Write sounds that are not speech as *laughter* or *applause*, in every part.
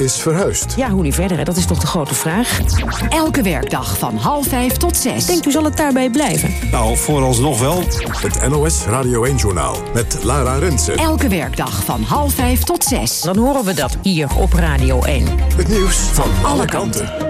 is verhuisd. Ja, hoe nu verder, hè? dat is toch de grote vraag. Elke werkdag van half vijf tot zes. Denkt u zal het daarbij blijven? Nou, vooralsnog wel. Het NOS Radio 1-journaal met Lara Rensen. Elke werkdag van half vijf tot zes. Dan horen we dat hier op Radio 1. Het nieuws van alle kanten.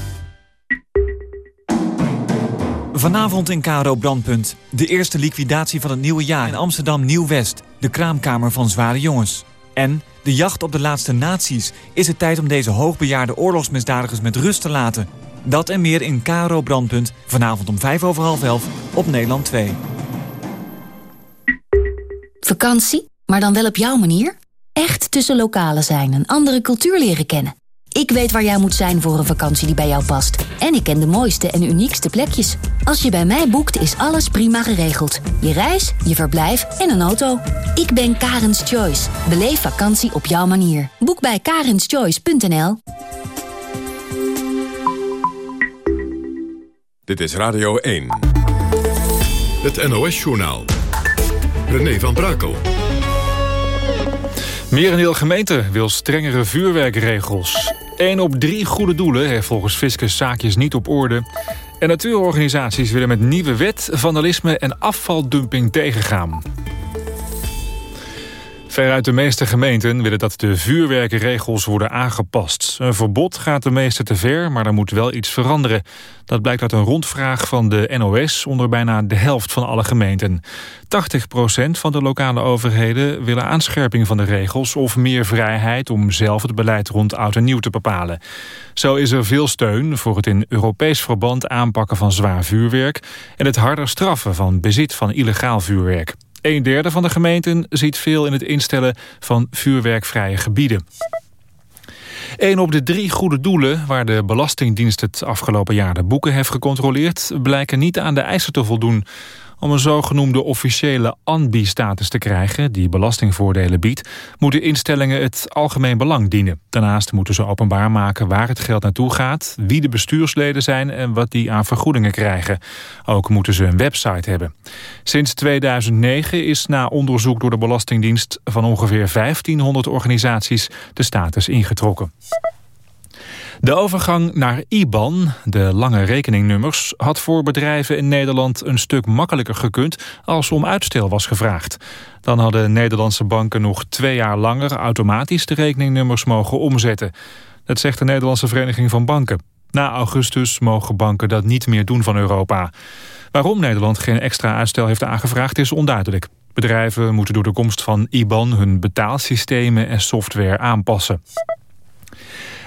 Vanavond in Karo Brandpunt. De eerste liquidatie van het nieuwe jaar in Amsterdam Nieuw-West. De kraamkamer van zware jongens. En de jacht op de laatste naties. Is het tijd om deze hoogbejaarde oorlogsmisdadigers met rust te laten? Dat en meer in Karo Brandpunt. Vanavond om vijf over half elf op Nederland 2. Vakantie, maar dan wel op jouw manier? Echt tussen lokalen zijn en andere cultuur leren kennen. Ik weet waar jij moet zijn voor een vakantie die bij jou past. En ik ken de mooiste en uniekste plekjes. Als je bij mij boekt, is alles prima geregeld. Je reis, je verblijf en een auto. Ik ben Karens Choice. Beleef vakantie op jouw manier. Boek bij karenschoice.nl Dit is Radio 1. Het NOS-journaal. René van Brakel. Merendeel gemeente wil strengere vuurwerkregels. 1 op drie goede doelen heeft volgens Fiscus zaakjes niet op orde. En natuurorganisaties willen met nieuwe wet vandalisme en afvaldumping tegengaan. Veruit de meeste gemeenten willen dat de vuurwerkregels worden aangepast. Een verbod gaat de meeste te ver, maar er moet wel iets veranderen. Dat blijkt uit een rondvraag van de NOS onder bijna de helft van alle gemeenten. 80% van de lokale overheden willen aanscherping van de regels... of meer vrijheid om zelf het beleid rond oud en nieuw te bepalen. Zo is er veel steun voor het in Europees verband aanpakken van zwaar vuurwerk... en het harder straffen van bezit van illegaal vuurwerk. Een derde van de gemeenten ziet veel in het instellen van vuurwerkvrije gebieden. Een op de drie goede doelen waar de Belastingdienst het afgelopen jaar de boeken heeft gecontroleerd... blijken niet aan de eisen te voldoen. Om een zogenoemde officiële ANBI-status te krijgen... die belastingvoordelen biedt... moeten instellingen het algemeen belang dienen. Daarnaast moeten ze openbaar maken waar het geld naartoe gaat... wie de bestuursleden zijn en wat die aan vergoedingen krijgen. Ook moeten ze een website hebben. Sinds 2009 is na onderzoek door de Belastingdienst... van ongeveer 1500 organisaties de status ingetrokken. De overgang naar IBAN, de lange rekeningnummers... had voor bedrijven in Nederland een stuk makkelijker gekund... als om uitstel was gevraagd. Dan hadden Nederlandse banken nog twee jaar langer... automatisch de rekeningnummers mogen omzetten. Dat zegt de Nederlandse Vereniging van Banken. Na augustus mogen banken dat niet meer doen van Europa. Waarom Nederland geen extra uitstel heeft aangevraagd is onduidelijk. Bedrijven moeten door de komst van IBAN hun betaalsystemen en software aanpassen.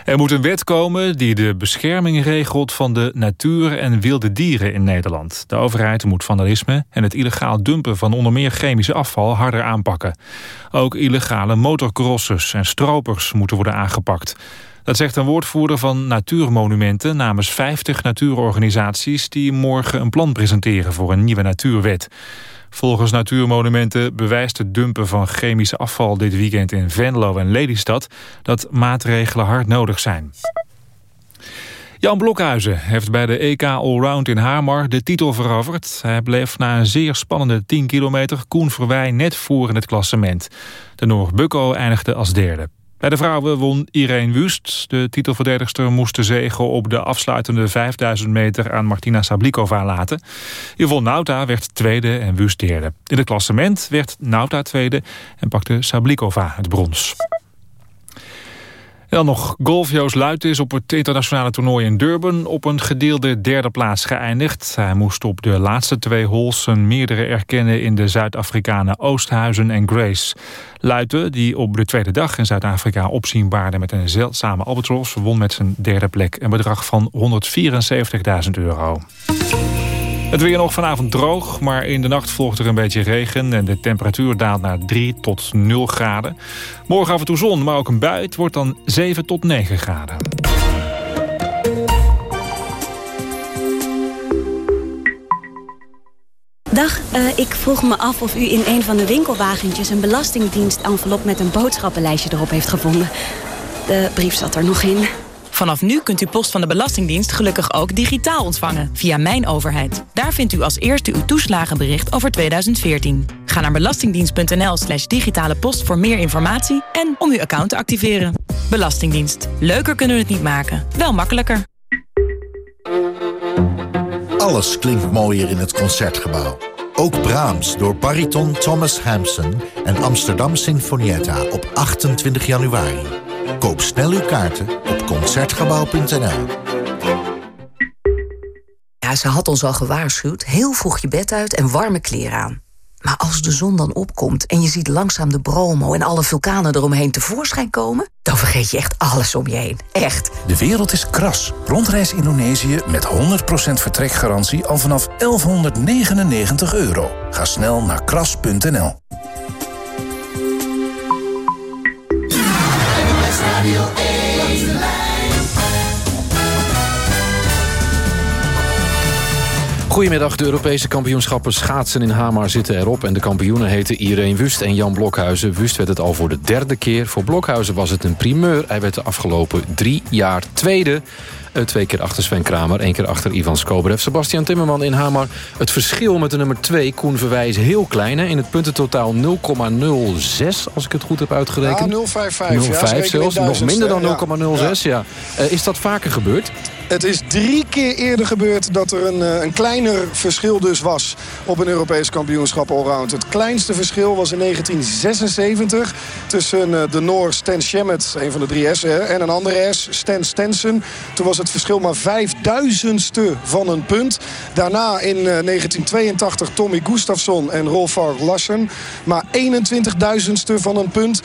Er moet een wet komen die de bescherming regelt van de natuur en wilde dieren in Nederland. De overheid moet vandalisme en het illegaal dumpen van onder meer chemische afval harder aanpakken. Ook illegale motorcrossers en stropers moeten worden aangepakt. Dat zegt een woordvoerder van Natuurmonumenten namens 50 natuurorganisaties die morgen een plan presenteren voor een nieuwe natuurwet. Volgens Natuurmonumenten bewijst het dumpen van chemisch afval dit weekend in Venlo en Lelystad dat maatregelen hard nodig zijn. Jan Blokhuizen heeft bij de EK Allround in Hamar de titel veroverd. Hij bleef na een zeer spannende 10 kilometer Koen Verwij net voor in het klassement. De Noor Bukko eindigde als derde. Bij de vrouwen won Irene Wust. De titelverdedigster moest de zegen op de afsluitende 5000 meter aan Martina Sablikova laten. Yvonne Nauta werd tweede en Wust derde. In het klassement werd Nauta tweede en pakte Sablikova het brons. Dan nog golf. Joost Luit is op het internationale toernooi in Durban op een gedeelde derde plaats geëindigd. Hij moest op de laatste twee holes zijn meerdere erkennen in de Zuid-Afrikanen Oosthuizen en Grace. Luiten, die op de tweede dag in Zuid-Afrika opzien baarde met een zeldzame albatros, won met zijn derde plek een bedrag van 174.000 euro. Het weer nog vanavond droog, maar in de nacht volgt er een beetje regen... en de temperatuur daalt naar 3 tot 0 graden. Morgen af en toe zon, maar ook een bui. Het wordt dan 7 tot 9 graden. Dag, uh, ik vroeg me af of u in een van de winkelwagentjes... een belastingdienst-envelop met een boodschappenlijstje erop heeft gevonden. De brief zat er nog in. Vanaf nu kunt u post van de Belastingdienst gelukkig ook digitaal ontvangen via Mijn Overheid. Daar vindt u als eerste uw toeslagenbericht over 2014. Ga naar belastingdienst.nl slash digitale post voor meer informatie en om uw account te activeren. Belastingdienst. Leuker kunnen we het niet maken, wel makkelijker. Alles klinkt mooier in het Concertgebouw. Ook Brahms door bariton Thomas Hampson en Amsterdam Sinfonietta op 28 januari. Koop snel uw kaarten op Concertgebouw.nl. Ja, ze had ons al gewaarschuwd. Heel vroeg je bed uit en warme kleren aan. Maar als de zon dan opkomt en je ziet langzaam de Bromo... en alle vulkanen eromheen tevoorschijn komen... dan vergeet je echt alles om je heen. Echt. De wereld is kras. Rondreis Indonesië met 100% vertrekgarantie al vanaf 1199 euro. Ga snel naar kras.nl. Goedemiddag, de Europese kampioenschappen schaatsen in Hamar zitten erop... en de kampioenen heten Irene Wust en Jan Blokhuizen. Wust werd het al voor de derde keer. Voor Blokhuizen was het een primeur. Hij werd de afgelopen drie jaar tweede. Eh, twee keer achter Sven Kramer, één keer achter Ivan Skobrev. Sebastian Timmerman in Hamar. Het verschil met de nummer 2, Koen Verwij, is heel klein. Hè? In het puntentotaal 0,06, als ik het goed heb uitgerekend. Ja, 0,55. 0,5 zelfs, nog minder dan 0,06. Ja. ja. Uh, is dat vaker gebeurd? Het is drie keer eerder gebeurd dat er een, eh, een kleiner verschil dus was op een Europees kampioenschap allround. Het kleinste verschil was in 1976 tussen eh, de Noor Stan Schemmet, een van de drie S'en, en een andere S, Stan Stensen. Toen was het verschil maar vijfduizendste van een punt. Daarna in 1982 eh, Tommy Gustafsson en Rolf Lassen. Maar 21.000ste van een punt.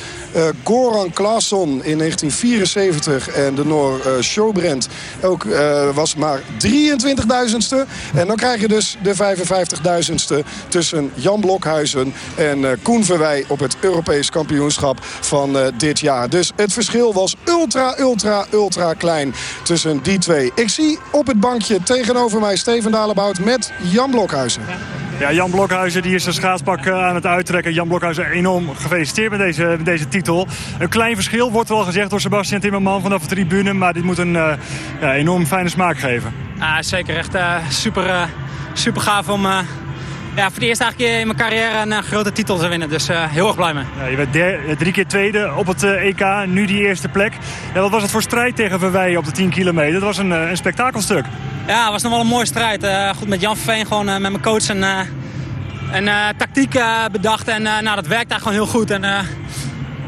Goran Klaasson in 1974 en de Noor uh, ook uh, was maar 23.000ste. En dan krijg je dus de 55.000ste tussen Jan Blokhuizen en uh, Koen Verwij op het Europees kampioenschap van uh, dit jaar. Dus het verschil was ultra, ultra, ultra klein tussen die twee. Ik zie op het bankje tegenover mij Steven Dalebout met Jan Blokhuizen. Ja, Jan Blokhuizen die is zijn schaatspak aan het uittrekken. Jan Blokhuizen enorm gefeliciteerd met deze, met deze titel. Een klein verschil wordt wel gezegd door Sebastian Timmerman vanaf de tribune. Maar dit moet een uh, ja, enorm fijne smaak geven. Ja, zeker. Echt uh, super, uh, super gaaf om ja, voor de eerste keer in mijn carrière een grote titel te winnen. Dus heel erg blij mee. Ja, je der, drie keer tweede op het EK. Nu die eerste plek. Ja, wat was het voor strijd tegen Verwij op de 10 kilometer? Dat was een, een spektakelstuk. Ja, het was nog wel een mooie strijd. goed met Jan Verveen gewoon met mijn coach en een uh, tactiek bedacht. En nou, dat werkt daar gewoon heel goed. En,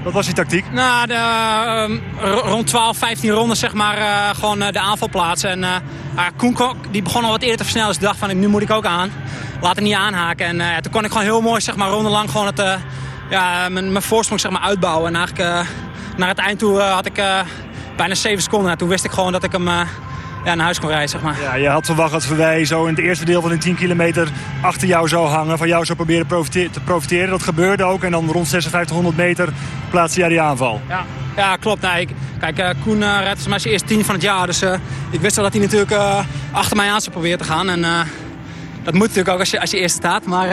Wat was die tactiek? Nou, de, rond 12, 15 rondes zeg maar gewoon de aanval plaatsen. En Koen die begon al wat eerder te versnellen. Dus ik dacht van nu moet ik ook aan. Laat het niet aanhaken. En toen kon ik gewoon heel mooi zeg maar rondelang gewoon het, ja, mijn, mijn voorsprong zeg maar uitbouwen. En eigenlijk naar het eind toe had ik bijna 7 seconden. En toen wist ik gewoon dat ik hem ja, naar huis kon rijden, zeg maar. Ja, je had verwacht dat Verwij zo in het eerste deel van de 10 kilometer achter jou zou hangen. Van jou zou proberen te profiteren. Dat gebeurde ook. En dan rond 5600 meter plaatste jij die aanval. Ja, ja klopt. Nee, ik, kijk, uh, Koen uh, redt zijn eerste 10 van het jaar. Dus uh, ik wist wel dat hij natuurlijk achter mij aan zou proberen te gaan. En dat moet natuurlijk ook als je, als je eerste staat. Maar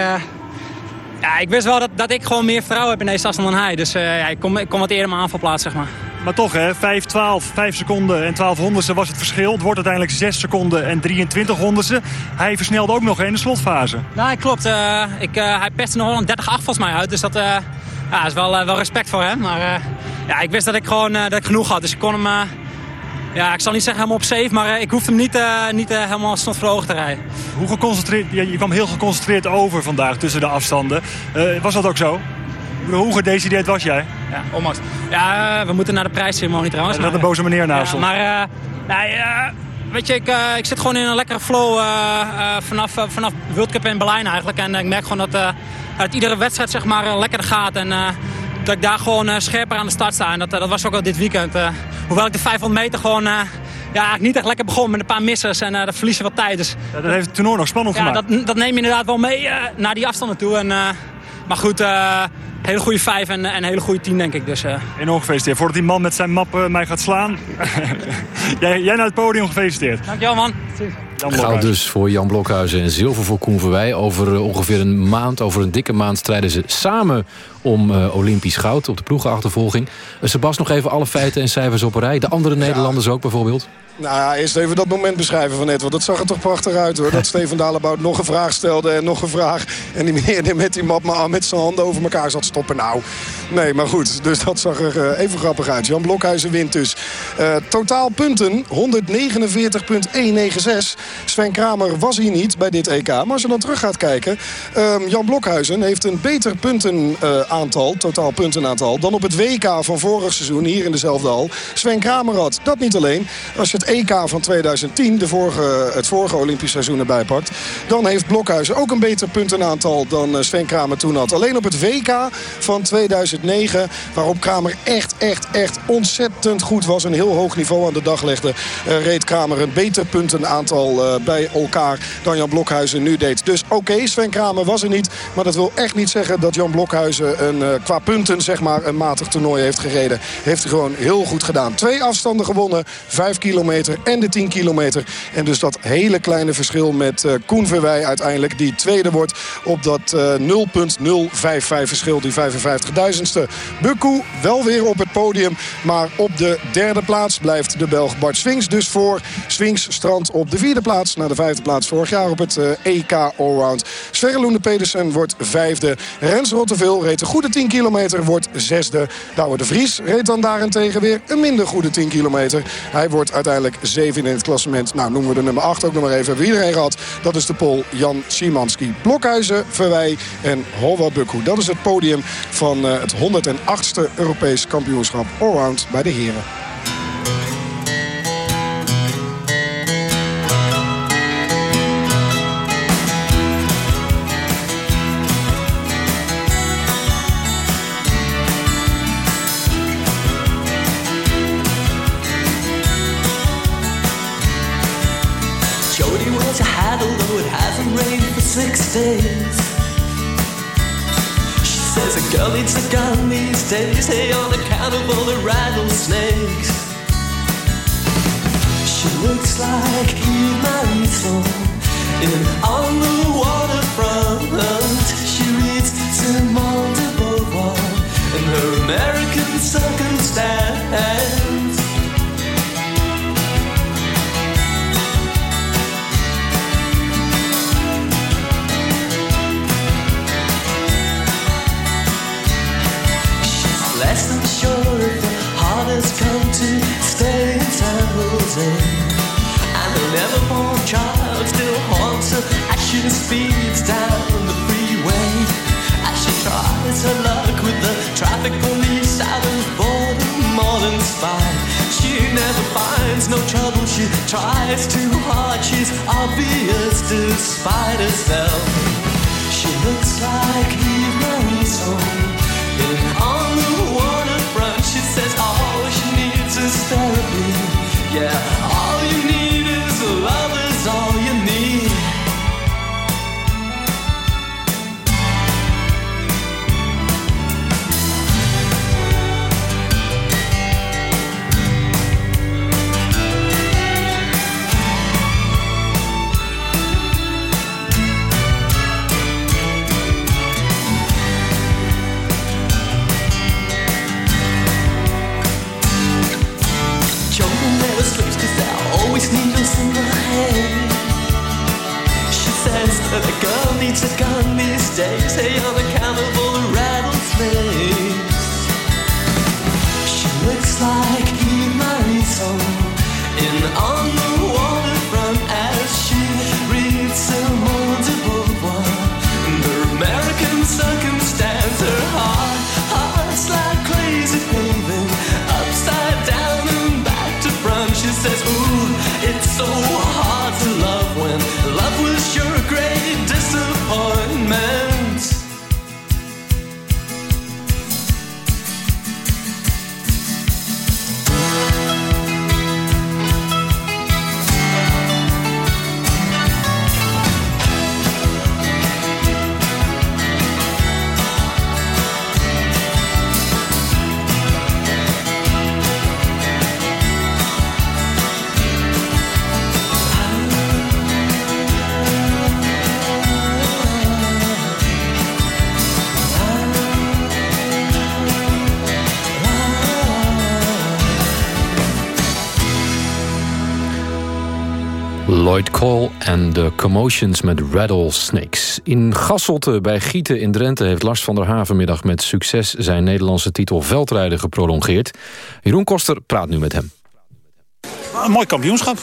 ja, ik wist wel dat, dat ik gewoon meer vertrouwen heb in deze afstand dan hij. Dus ja, ik kom, ik kom wat eerder mijn aanval plaatsen, zeg maar. Maar toch, hè, 5, 12, 5 seconden en 12 honderdste was het verschil. Het wordt uiteindelijk 6 seconden en 23 honderdste. Hij versnelde ook nog in de slotfase. Nou, klopt. Uh, ik, uh, hij pestte nog wel een 30-8 volgens mij uit. Dus dat uh, ja, is wel, wel respect voor hem. Maar ja, ik wist dat ik gewoon dat ik genoeg had. Dus ik kon hem... ja, ik zal niet zeggen helemaal op safe, maar ik hoefde hem niet, niet helemaal snot voor ogen te rijden. Hoe geconcentreerd... Je, je kwam heel geconcentreerd over vandaag tussen de afstanden. was dat ook zo? Hoe gedecideerd was jij? Ja, onmacht. Ja, we moeten naar de prijsceremonie trouwens. Er zat een boze meneer naast ja, Maar, nee, uh, weet je, ik, ik zit gewoon in een lekkere flow vanaf, vanaf World Cup in Berlijn eigenlijk. En ik merk gewoon dat uit iedere wedstrijd zeg maar lekker gaat. En dat ik daar gewoon scherper aan de start sta. En dat, dat was ook al dit weekend. hoewel ik de 500 meter gewoon ja, niet echt lekker begonnen met een paar missers en uh, dat verliezen wat tijd. Dus, ja, dat heeft het toernooi nog spannend ja, gemaakt. Dat, dat neem je inderdaad wel mee uh, naar die afstanden toe. En, uh, maar goed, hele goede vijf en, en een hele goede tien, denk ik. Dus, Enorm gefeliciteerd. Voordat die man met zijn map mij gaat slaan. *laughs* jij, jij naar het podium gefeliciteerd. Dankjewel, man. Goud dus voor Jan Blokhuizen en zilver voor Koen Verwij. Over ongeveer een maand, over een dikke maand... strijden ze samen om uh, Olympisch goud op de ploegenachtervolging. Uh, Sebas, nog even alle feiten en cijfers op een rij. De andere Nederlanders ook bijvoorbeeld? Nou ja, eerst even dat moment beschrijven van net. Want dat zag er toch prachtig uit hoor. Dat *laughs* Steven Dalebout nog een vraag stelde en nog een vraag. En die meneer met die map maar met zijn handen over elkaar zat stoppen. Nou, nee, maar goed. Dus dat zag er uh, even grappig uit. Jan Blokhuizen wint dus. Uh, totaal punten 149,196. Sven Kramer was hier niet bij dit EK. Maar als je dan terug gaat kijken. Uh, Jan Blokhuizen heeft een beter puntenaantal, totaal puntenaantal... dan op het WK van vorig seizoen hier in dezelfde hal. Sven Kramer had dat niet alleen. Als je het EK van 2010, de vorige, het vorige Olympisch seizoen erbij pakt... dan heeft Blokhuizen ook een beter puntenaantal dan eh, Sven Kramer toen had. Alleen op het WK van 2009, waarop Kramer echt, echt, echt ontzettend goed was... een heel hoog niveau aan de dag legde, uh, reed Kramer een beter puntenaantal uh, bij elkaar... dan Jan Blokhuizen nu deed. Dus oké, Sven Kramer was er niet. Maar dat wil echt niet zeggen dat Jan Blokhuizen een, uh, qua punten zeg maar, een matig toernooi heeft gereden. Heeft hij gewoon heel goed gedaan. Twee afstanden gewonnen, 5 kilometer en de 10 kilometer. En dus dat hele kleine verschil met uh, Koen Verwij uiteindelijk... die tweede wordt op dat uh, 0,055 verschil, die 55.000ste. Bukku wel weer op het podium, maar op de derde plaats blijft de Belg Bart Swings. Dus voor Swings strand op de vierde plaats. Naar de vijfde plaats vorig jaar op het EK Allround. Sverre Loene Pedersen wordt vijfde. Rens Rotteveel reed een goede 10 kilometer, wordt zesde. Douwe de Vries reed dan daarentegen weer een minder goede 10 kilometer. Hij wordt uiteindelijk zeven in het klassement. Nou, noemen we de nummer 8 ook nog maar even. We iedereen gehad. Dat is de Pol Jan Szymanski. Blokhuizen, Verwij en Hova Bukku. Dat is het podium van uh, het 108ste Europees kampioenschap Allround bij de heren. Six days. She says a girl needs a gun these days, hey, on account of all the rattlesnakes. She looks like Eve Marisol in on the waterfront. She reads Simone de and her American circumstance. To stay in San Jose. And the never-born child still haunts her as she speeds down the freeway. As she tries her luck with the traffic police out of boredom, more than spite. She never finds no trouble. She tries too hard. She's obvious despite herself. She looks like Eve Marisol on the is therapy. Yeah, all you need needs a gun these days, hey, Lloyd Cole en de Commotions met Rattlesnakes. In Gasselte bij Gieten in Drenthe heeft Lars van der Haven vanmiddag met succes zijn Nederlandse titel veldrijden geprolongeerd. Jeroen Koster praat nu met hem. Een mooi kampioenschap.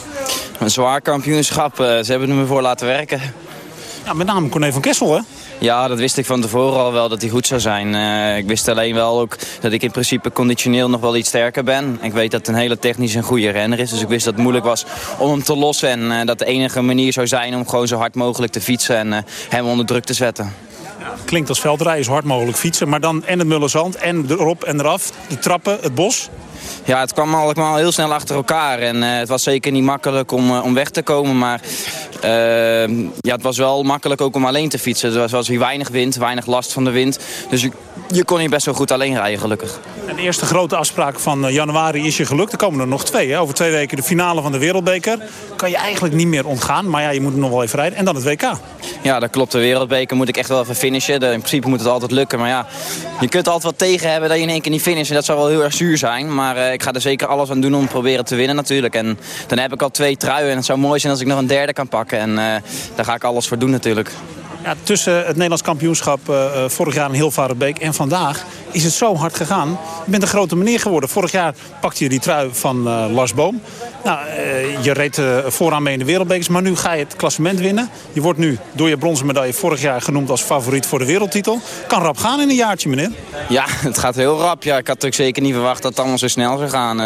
Een zwaar kampioenschap. Eh, Ze hebben er me voor laten werken. Ja, met name Corné van Kessel, hè? Ja, dat wist ik van tevoren al wel dat hij goed zou zijn. Eh, ik wist alleen wel ook dat ik in principe conditioneel nog wel iets sterker ben. Ik weet dat het een hele technisch en goede renner is. Dus ik wist dat het moeilijk was om hem te lossen. En eh, dat de enige manier zou zijn om gewoon zo hard mogelijk te fietsen en eh, hem onder druk te zetten. Klinkt als veldrijden, zo hard mogelijk fietsen. Maar dan en het Mullerzand en erop en eraf. De trappen, het bos. Ja, het kwam allemaal heel snel achter elkaar. En eh, het was zeker niet makkelijk om, eh, om weg te komen. Maar eh, ja, het was wel makkelijk ook om alleen te fietsen. Er was, was weinig wind, weinig last van de wind. Dus je, je kon hier best wel goed alleen rijden, gelukkig. En de eerste grote afspraak van eh, januari is je gelukt. Er komen er nog twee. Hè? Over twee weken de finale van de Wereldbeker. Kan je eigenlijk niet meer ontgaan. Maar ja, je moet er nog wel even rijden. En dan het WK. Ja, dat klopt. De wereldbeker moet ik echt wel even finishen. In principe moet het altijd lukken. Maar ja, je kunt altijd wat tegen hebben dat je in één keer niet finisht. En dat zou wel heel erg zuur zijn. Maar eh, ik ga er zeker alles aan doen om te proberen te winnen natuurlijk. En dan heb ik al twee truien. En het zou mooi zijn als ik nog een derde kan pakken. En eh, daar ga ik alles voor doen natuurlijk. Tussen het Nederlands kampioenschap eh, eh, vorig jaar in Hilvarenbeek en vandaag is het zo hard gegaan. Je bent een grote meneer geworden. Vorig jaar pakte je die trui van eh, Lars Boom. Nou, je reed vooraan mee in de wereldbekers, maar nu ga je het klassement winnen. Je wordt nu door je bronzen medaille vorig jaar genoemd als favoriet voor de wereldtitel. Kan rap gaan in een jaartje, meneer. Ja, *laughs* het gaat heel rap. Ja, ik had ook zeker niet verwacht dat het allemaal zo snel zou gaan.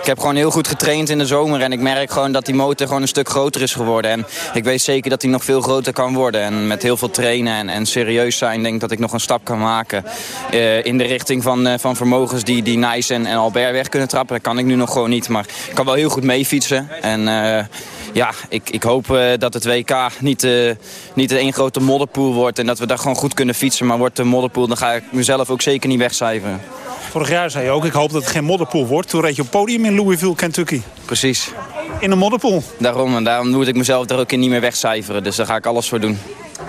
Ik heb gewoon heel goed getraind in de zomer. En ik merk gewoon dat die motor gewoon een stuk groter is geworden. En ik weet zeker dat die nog veel groter kan worden. En met heel veel trainen en, en serieus zijn denk dat ik nog een stap kan maken. eh, in de richting van, eh, van vermogens die, die Nijs en, en Albert weg kunnen trappen. Dat kan ik nu nog gewoon niet. Maar ik kan wel heel goed meefietsen. En eh, ja, ik, ik hoop dat het WK niet, eh niet één grote modderpoel wordt. En dat we daar gewoon goed kunnen fietsen. Maar wordt de modderpoel, dan ga ik mezelf ook zeker niet wegcijferen. Vorig jaar zei je ook, ik hoop dat het geen modderpoel wordt. Toen reed je op podium in Louisville, Kentucky. Precies. In een modderpoel. Daarom, en daarom moet ik mezelf daar ook in niet meer wegcijferen. Dus daar ga ik alles voor doen.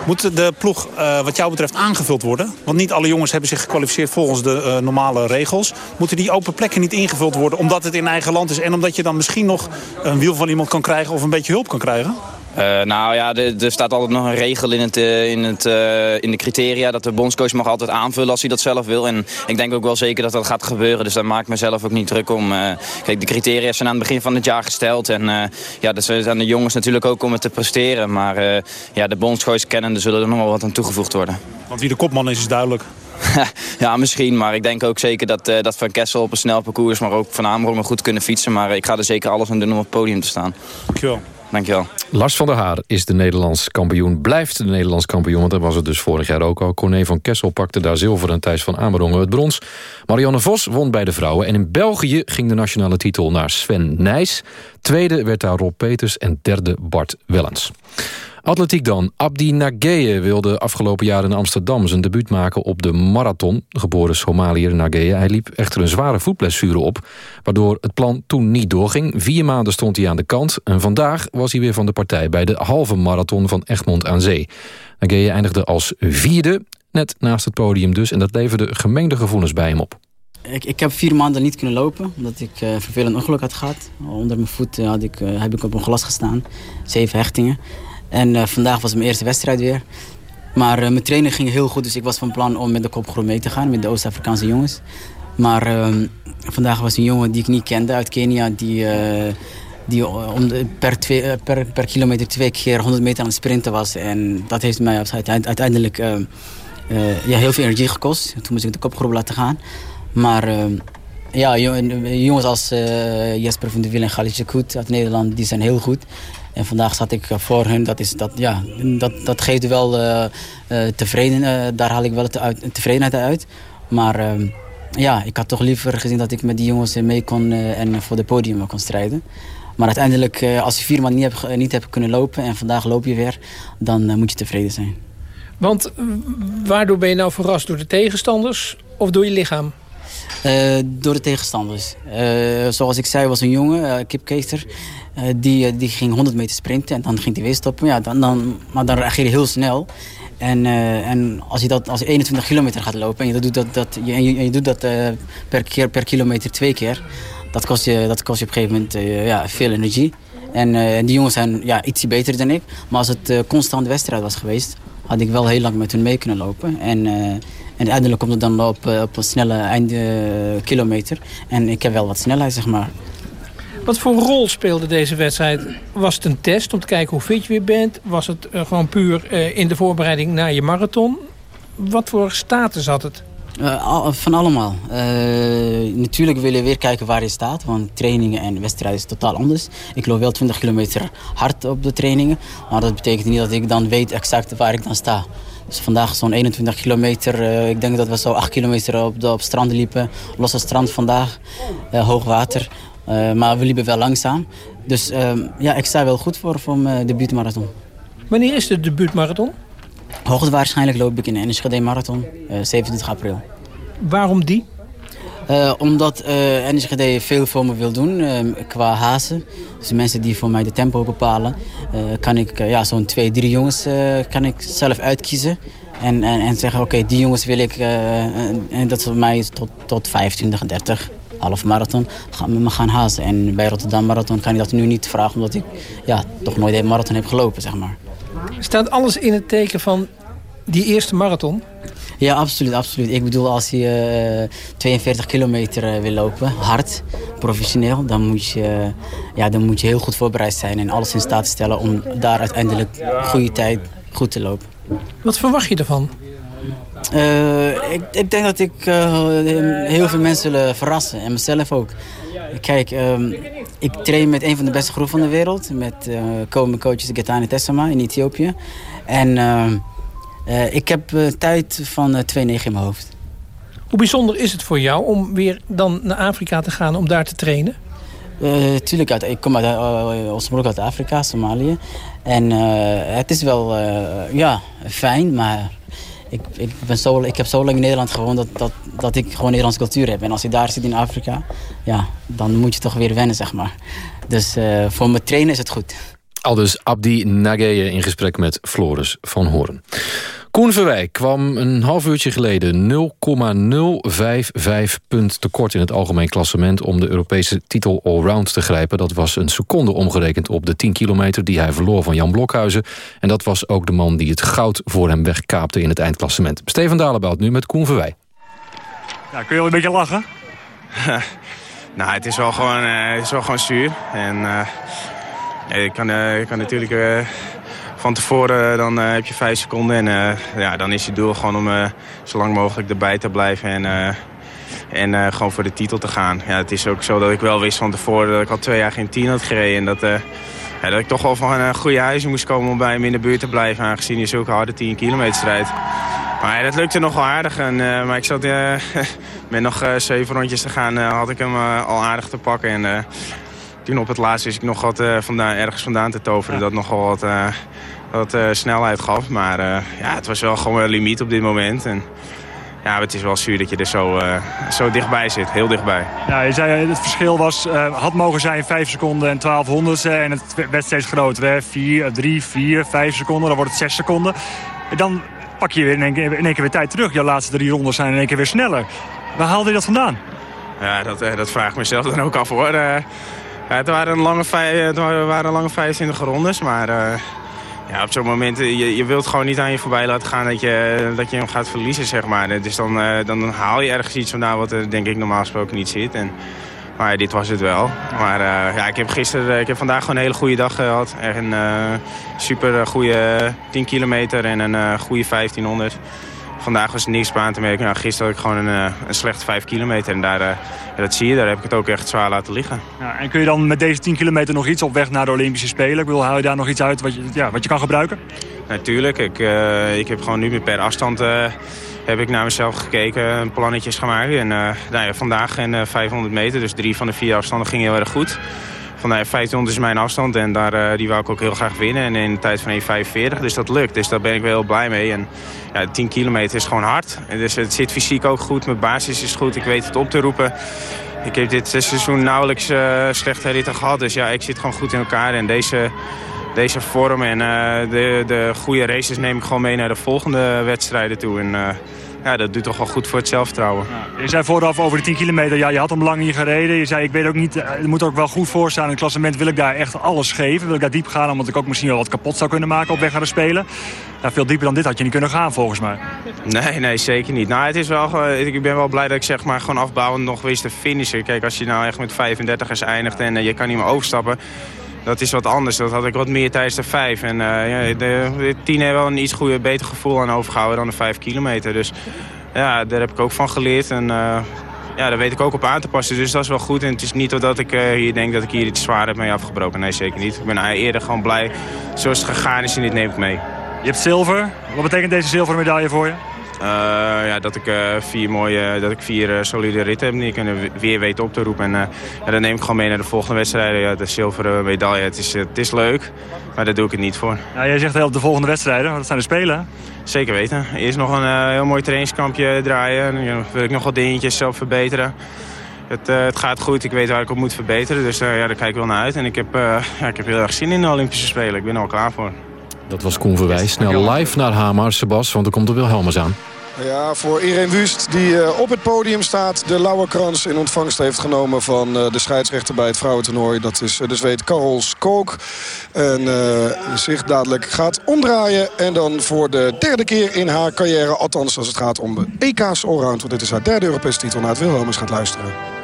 Moet de ploeg eh, wat jou betreft aangevuld worden? Want niet alle jongens hebben zich gekwalificeerd volgens de eh, normale regels. Moeten die open plekken niet ingevuld worden omdat het in eigen land is... en omdat je dan misschien nog een wiel van iemand kan krijgen of een beetje hulp kan krijgen? Eh, nou ja, er, staat altijd nog een regel in, het, eh, in, het, eh, in de criteria... dat de bondscoach mag altijd aanvullen als hij dat zelf wil. En ik denk ook wel zeker dat dat gaat gebeuren. Dus daar maak ik mezelf ook niet druk om. Kijk, de criteria zijn aan het begin van het jaar gesteld. En ja, dat is aan de jongens natuurlijk ook om het te presteren. Maar ja, de bondscoach kennende zullen er nog wel wat aan toegevoegd worden. Want wie de kopman is, is duidelijk. *laughs* ja, misschien. Maar ik denk ook zeker dat, dat Van Kessel op een snel parcours... maar ook Van Amerongen goed kunnen fietsen. Maar ik ga er zeker alles aan doen om op het podium te staan. Dankjewel. Dankjewel. Lars van der Haar is de Nederlands kampioen. Blijft de Nederlands kampioen, want dat was het dus vorig jaar ook al. Corné van Kessel pakte daar zilver en Thijs van Amerongen het brons. Marianne Vos won bij de vrouwen. En in België ging de nationale titel naar Sven Nijs. Tweede werd daar Rob Peters en derde Bart Wellens. Atletiek dan. Abdi Nageye wilde afgelopen jaar in Amsterdam zijn debuut maken op de marathon. Geboren Somaliër Nageye. Hij liep echter een zware voetblessure op, waardoor het plan toen niet doorging. Vier maanden stond hij aan de kant en vandaag was hij weer van de partij bij de halve marathon van Egmond aan Zee. Nageye eindigde als vierde, net naast het podium dus, en dat leverde gemengde gevoelens bij hem op. Ik, ik heb vier maanden niet kunnen lopen, omdat ik eh, vervelend ongeluk had gehad. Onder mijn voet had ik, eh, heb ik op een glas gestaan, zeven hechtingen. En eh, vandaag was mijn eerste wedstrijd weer. Maar eh, mijn training ging heel goed, dus ik was van plan om met de kopgroep mee te gaan, met de Oost-Afrikaanse jongens. Maar ehm, vandaag was een jongen die ik niet kende uit Kenia, die, eh, die om de- per, per, per kilometer twee keer 100 meter aan het sprinten was. En dat heeft mij uite- uiteindelijk eh, eh, ja, heel veel energie gekost. Toen moest ik de kopgroep laten gaan. Maar ehm, ja, jo- jongens als eh, Jesper van der Wiel en Jakout uit Nederland, die zijn heel goed. En vandaag zat ik eh, voor hun. Dat, is, dat, ja, dat, dat geeft wel eh, eh, tevreden, eh, daar haal ik wel tevredenheid uit. Maar ehm, ja, ik had toch liever gezien dat ik met die jongens eh, mee kon eh, en voor de podium kon strijden. Maar uiteindelijk, eh, als je vier maanden niet hebt, niet hebt kunnen lopen en vandaag loop je weer, dan eh, moet je tevreden zijn. Want eh, waardoor ben je nou verrast? Door de tegenstanders of door je lichaam? Eh, door de tegenstanders. Eh, zoals ik zei, was een jongen, uh, eh, die, eh, die ging 100 meter sprinten en dan ging hij weer stoppen. Ja, dan, dan, maar dan reageer je heel snel. En, en als je dat als je 21 kilometer gaat lopen en je doet dat, dat, je, je, je doet dat per, keer, per kilometer twee keer, dat kost je, dat kost je op een gegeven moment ja, veel energie. En die jongens zijn ja, ietsje beter dan ik. Maar als het uh, constant wedstrijd was geweest, had ik wel heel lang met hun mee kunnen lopen. En, en uiteindelijk komt het dan op, op een snelle eindkilometer. en ik heb wel wat snelheid, zeg maar. Wat voor rol speelde deze wedstrijd? Was het een test om te kijken hoe fit je weer bent? Was het gewoon puur in de voorbereiding naar je marathon? Wat voor status had het? Uh, van allemaal. Natuurlijk willen we weer kijken waar je staat. Want trainingen en wedstrijden is totaal anders. Ik loop wel 20 kilometer hard op de trainingen. Maar dat betekent niet dat ik dan weet exact waar ik dan sta. Dus vandaag zo'n 21 kilometer. Uh, ik denk dat we zo 8 kilometer op, de, op strand liepen. Losse strand vandaag. hoog water. maar we liepen wel langzaam. Dus ja, ik sta wel goed voor, voor mijn debuutmarathon. Wanneer is de debuutmarathon? Hoogstwaarschijnlijk loop ik in de Enschede Marathon, uh, 27 april. Waarom die? Uh, omdat uh, veel voor me wil doen qua hazen. Dus mensen die voor mij de tempo bepalen. kan ik ja, zo'n twee, drie jongens kan ik zelf uitkiezen. En, en, en zeggen, oké, die jongens wil ik... en dat ze mij tot, tot 25, 30, half marathon gaan, me gaan hazen. En bij Rotterdam Marathon kan ik dat nu niet vragen... omdat ik ja, toch nooit een marathon heb gelopen, zeg maar. Staat alles in het teken van die eerste marathon? Ja, absoluut, absoluut. Ik bedoel, als je uh, 42 kilometer uh, wil lopen, hard, professioneel... Dan moet, je, ja, dan moet je heel goed voorbereid zijn en alles in staat stellen... om daar uiteindelijk goede tijd goed te lopen. Wat verwacht je ervan? Uh, ik, ik, denk dat ik heel veel mensen zullen verrassen en mezelf ook. Kijk, um, ik train met een van de beste groepen van de wereld. Met uh, komen coaches Getane Tessama in Ethiopië. En uh, uh, ik heb tijd van 2,9 in mijn hoofd. Hoe bijzonder is het voor jou om weer dan naar Afrika te gaan om daar te trainen? tuurlijk, uit, ik kom uit, oorspronkelijk uit Afrika, Somalië. En het is wel ja, fijn, maar ik, ik, ben zo, ik heb zo lang in Nederland gewoond dat, dat, dat ik gewoon Nederlandse cultuur heb. En als je daar zit in Afrika, ja, dan moet je toch weer wennen, zeg maar. Dus uh, voor mijn trainen is het goed. Al dus Abdi Nageye in gesprek met Floris van Hoorn. Koen Verwijk kwam een half uurtje geleden 0,055 punt tekort in het algemeen klassement om de Europese titel allround te grijpen. Dat was een seconde omgerekend op de 10 kilometer die hij verloor van Jan Blokhuizen. En dat was ook de man die het goud voor hem wegkaapte in het eindklassement. Steven Dalebout nu met Koen Verwij. Ja, kun je wel een beetje lachen? *laughs* nou, het is wel gewoon, uh, het is wel gewoon zuur. En uh, ik, kan, ik kan natuurlijk van tevoren dan uh, heb je vijf seconden. En ja, dan is je doel gewoon om zo lang mogelijk erbij te blijven. En, en gewoon voor de titel te gaan. Ja, het is ook zo dat ik wel wist van tevoren dat ik al twee jaar geen tien had gereden. En dat, dat ik toch wel van een goede huizen moest komen om bij hem in de buurt te blijven. Aangezien hij zulke harde 10 kilometer strijd. Maar ja, dat lukte nog wel aardig. En, maar ik zat *laughs* met nog zeven rondjes te gaan had ik hem al aardig te pakken. En, toen op het laatst is ik nog wat vandaan, ergens vandaan te toveren. Dat nogal wat wat uh, snelheid gaf. Maar uh, ja, het was wel gewoon een limiet op dit moment. En ja, het is wel zuur dat je er zo, uh, zo dichtbij zit. Heel dichtbij. Ja, je zei het verschil was, had mogen zijn 5 seconden en 12 honderdste. En het werd steeds groter. Hè? 4, 3, 4, 5 seconden. Dan wordt het 6 seconden. En dan pak je weer in één, keer, in één keer weer tijd terug. Je laatste drie rondes zijn in één keer weer sneller. Waar haalde je dat vandaan? Ja, dat, dat vraag ik mezelf dan ook af hoor. Het waren lange, het waren lange 25 rondes, maar ja, op zo'n moment, eh, je, je wilt gewoon niet aan je voorbij laten gaan dat je, dat je hem gaat verliezen, zeg maar. Dus dan, uh, dan haal je ergens iets vandaan wat er denk ik normaal gesproken niet zit. En, maar dit was het wel. Maar ja, ik heb gisteren, ik heb vandaag gewoon een hele goede dag gehad. Echt een super goede 10 kilometer en een goede 1500. Vandaag was niks aan te merken. Nou, gisteren had ik gewoon een, eh, een slechte 5 kilometer. En daar, uh, dat zie je, daar heb ik het ook echt zwaar laten liggen. Ja, en kun je dan met deze 10 kilometer nog iets op weg naar de Olympische Spelen? Ik wil, haal je daar nog iets uit wat je, ja, wat je kan gebruiken? Natuurlijk. Ik, uh, ik heb gewoon nu per afstand heb ik naar mezelf gekeken, plannetjes gemaakt. En nou ja, vandaag en 500 meter, dus drie van de vier afstanden gingen heel erg goed. Vandaar 1500 is mijn afstand en daar, die wou ik ook heel graag winnen. En in een tijd van 1,45, dus dat lukt. Dus daar ben ik wel heel blij mee. En ja, 10 kilometer is gewoon hard. Dus het zit fysiek ook goed. Mijn basis is goed. Ik weet het op te roepen. Ik heb dit seizoen nauwelijks uh, slechte ritten gehad. Dus ja, ik zit gewoon goed in elkaar. En deze, deze vorm en de, de goede races neem ik gewoon mee naar de volgende wedstrijden toe. En ja, dat doet toch wel goed voor het zelfvertrouwen. Je zei vooraf over de 10 kilometer, ja, je had hem lang niet gereden. Je zei, ik weet ook niet, eh, het moet ook wel goed voorstaan. In het klassement wil ik daar echt alles geven. Wil ik daar diep gaan, omdat ik ook misschien wel wat kapot zou kunnen maken op weg naar de Spelen. Ja, veel dieper dan dit had je niet kunnen gaan, volgens mij. Nee, nee, zeker niet. Nou, het is wel, gewoon- ik ben wel blij dat ik zeg maar gewoon afbouwend nog wist te finishen. Kijk, als je nou echt met 35ers eindigt en eh, je kan niet meer overstappen... Dat is wat anders. Dat had ik wat meer tijdens de vijf. En eh, ja, de, de tien heeft wel een iets beter gevoel aan overgehouden dan de vijf kilometer. Dus ja, daar heb ik ook van geleerd. En eh, ja, daar weet ik ook op aan te passen. Dus dat is wel goed. En het is niet dat ik eh, hier denk dat ik hier iets zwaar heb mee afgebroken. Nee, zeker niet. Ik ben eerder gewoon blij zoals het gegaan is en dit neem ik mee. Je hebt zilver. Wat betekent deze zilveren medaille voor je? Eh, ja, dat ik eh, vier mooie, dat ik vier eh, solide ritten heb die ik kunnen weer weten op te roepen. En eh, ja, dan neem ik gewoon mee naar de volgende wedstrijden. Ja, de zilveren medaille, het is, het is leuk, maar daar doe ik het niet voor. Ja, jij zegt heel de volgende wedstrijden, dat zijn de Spelen. Zeker weten. Eerst nog een eh, heel mooi trainingskampje draaien. En dan wil ik nog wat dingetjes zelf verbeteren. Het, eh, het gaat goed, ik weet waar ik op moet verbeteren. Dus eh, ja, daar kijk ik wel naar uit. En ik heb, eh, ja, ik heb heel erg zin in de Olympische Spelen. Ik ben er al klaar voor. Dat was Koen Verwij. Snel live naar Hamar, Sebas, want er komt er Wilhelmus aan. Ja, voor Irene Wust die eh, op het podium staat. De Lauwerkrans in ontvangst heeft genomen van eh, de scheidsrechter bij het vrouwentoernooi. Dat is eh, de Zweed Karol Skook. En zich dadelijk gaat omdraaien. En dan voor de derde keer in haar carrière. Althans als het gaat om de EK's Allround. Want dit is haar derde Europese titel. Naar het Wilhelmus gaat luisteren.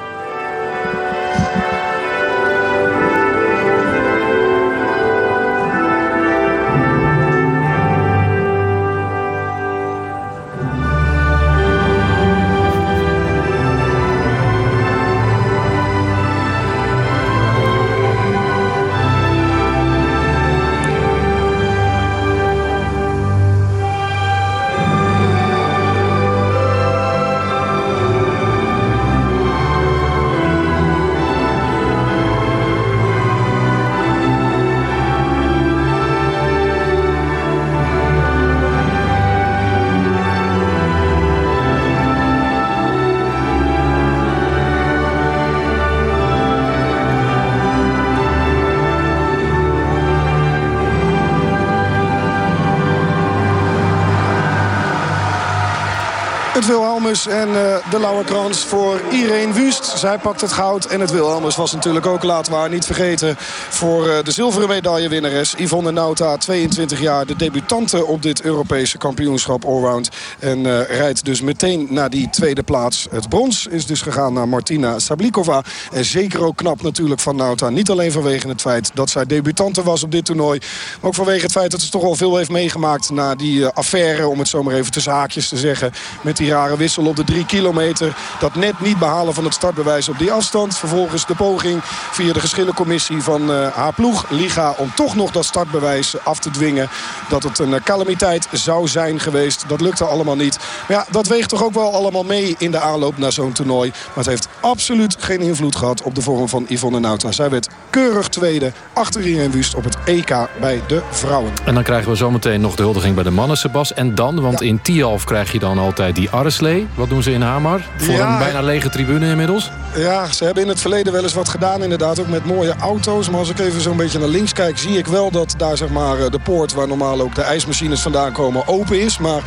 Macron. Voor Irene Wust. Zij pakt het goud. En het Wilhelmus was natuurlijk ook laat waar. Niet vergeten voor eh, de zilveren medaillewinnares Yvonne Nauta. 22 jaar, de debutante op dit Europese kampioenschap allround. En eh, rijdt dus meteen naar die tweede plaats. Het brons is dus gegaan naar Martina Sablikova. En zeker ook knap natuurlijk van Nauta. Niet alleen vanwege het feit dat zij debutante was op dit toernooi. Maar ook vanwege het feit dat ze toch al veel heeft meegemaakt... na die eh, affaire, om het zo maar even tussen haakjes te zeggen... met die rare wissel op de drie kilometer. Dat net niet behalen van het startbewijs op die afstand. Vervolgens de poging via de geschillencommissie van eh, haar ploeg, Liga... om toch nog dat startbewijs af te dwingen. Dat het een eh, calamiteit zou zijn geweest. Dat lukte allemaal niet. Maar ja, dat weegt toch ook wel allemaal mee in de aanloop naar zo'n toernooi. Maar het heeft absoluut geen invloed gehad op de vorm van Yvonne Nauta. Zij werd keurig tweede achter Irene Wust op het EK bij de vrouwen. En dan krijgen we zometeen nog de huldiging bij de mannen, Sebas. En dan, want in Tialf krijg je dan altijd die Arreslee. Wat doen ze in Hamar? Voor Ja. Een bijna lege tribune inmiddels. Ja, ze hebben in het verleden wel eens wat gedaan inderdaad. Ook met mooie auto's. Maar als ik even zo'n beetje naar links kijk... zie ik wel dat daar zeg maar eh, de poort waar normaal ook de ijsmachines vandaan komen open is. Maar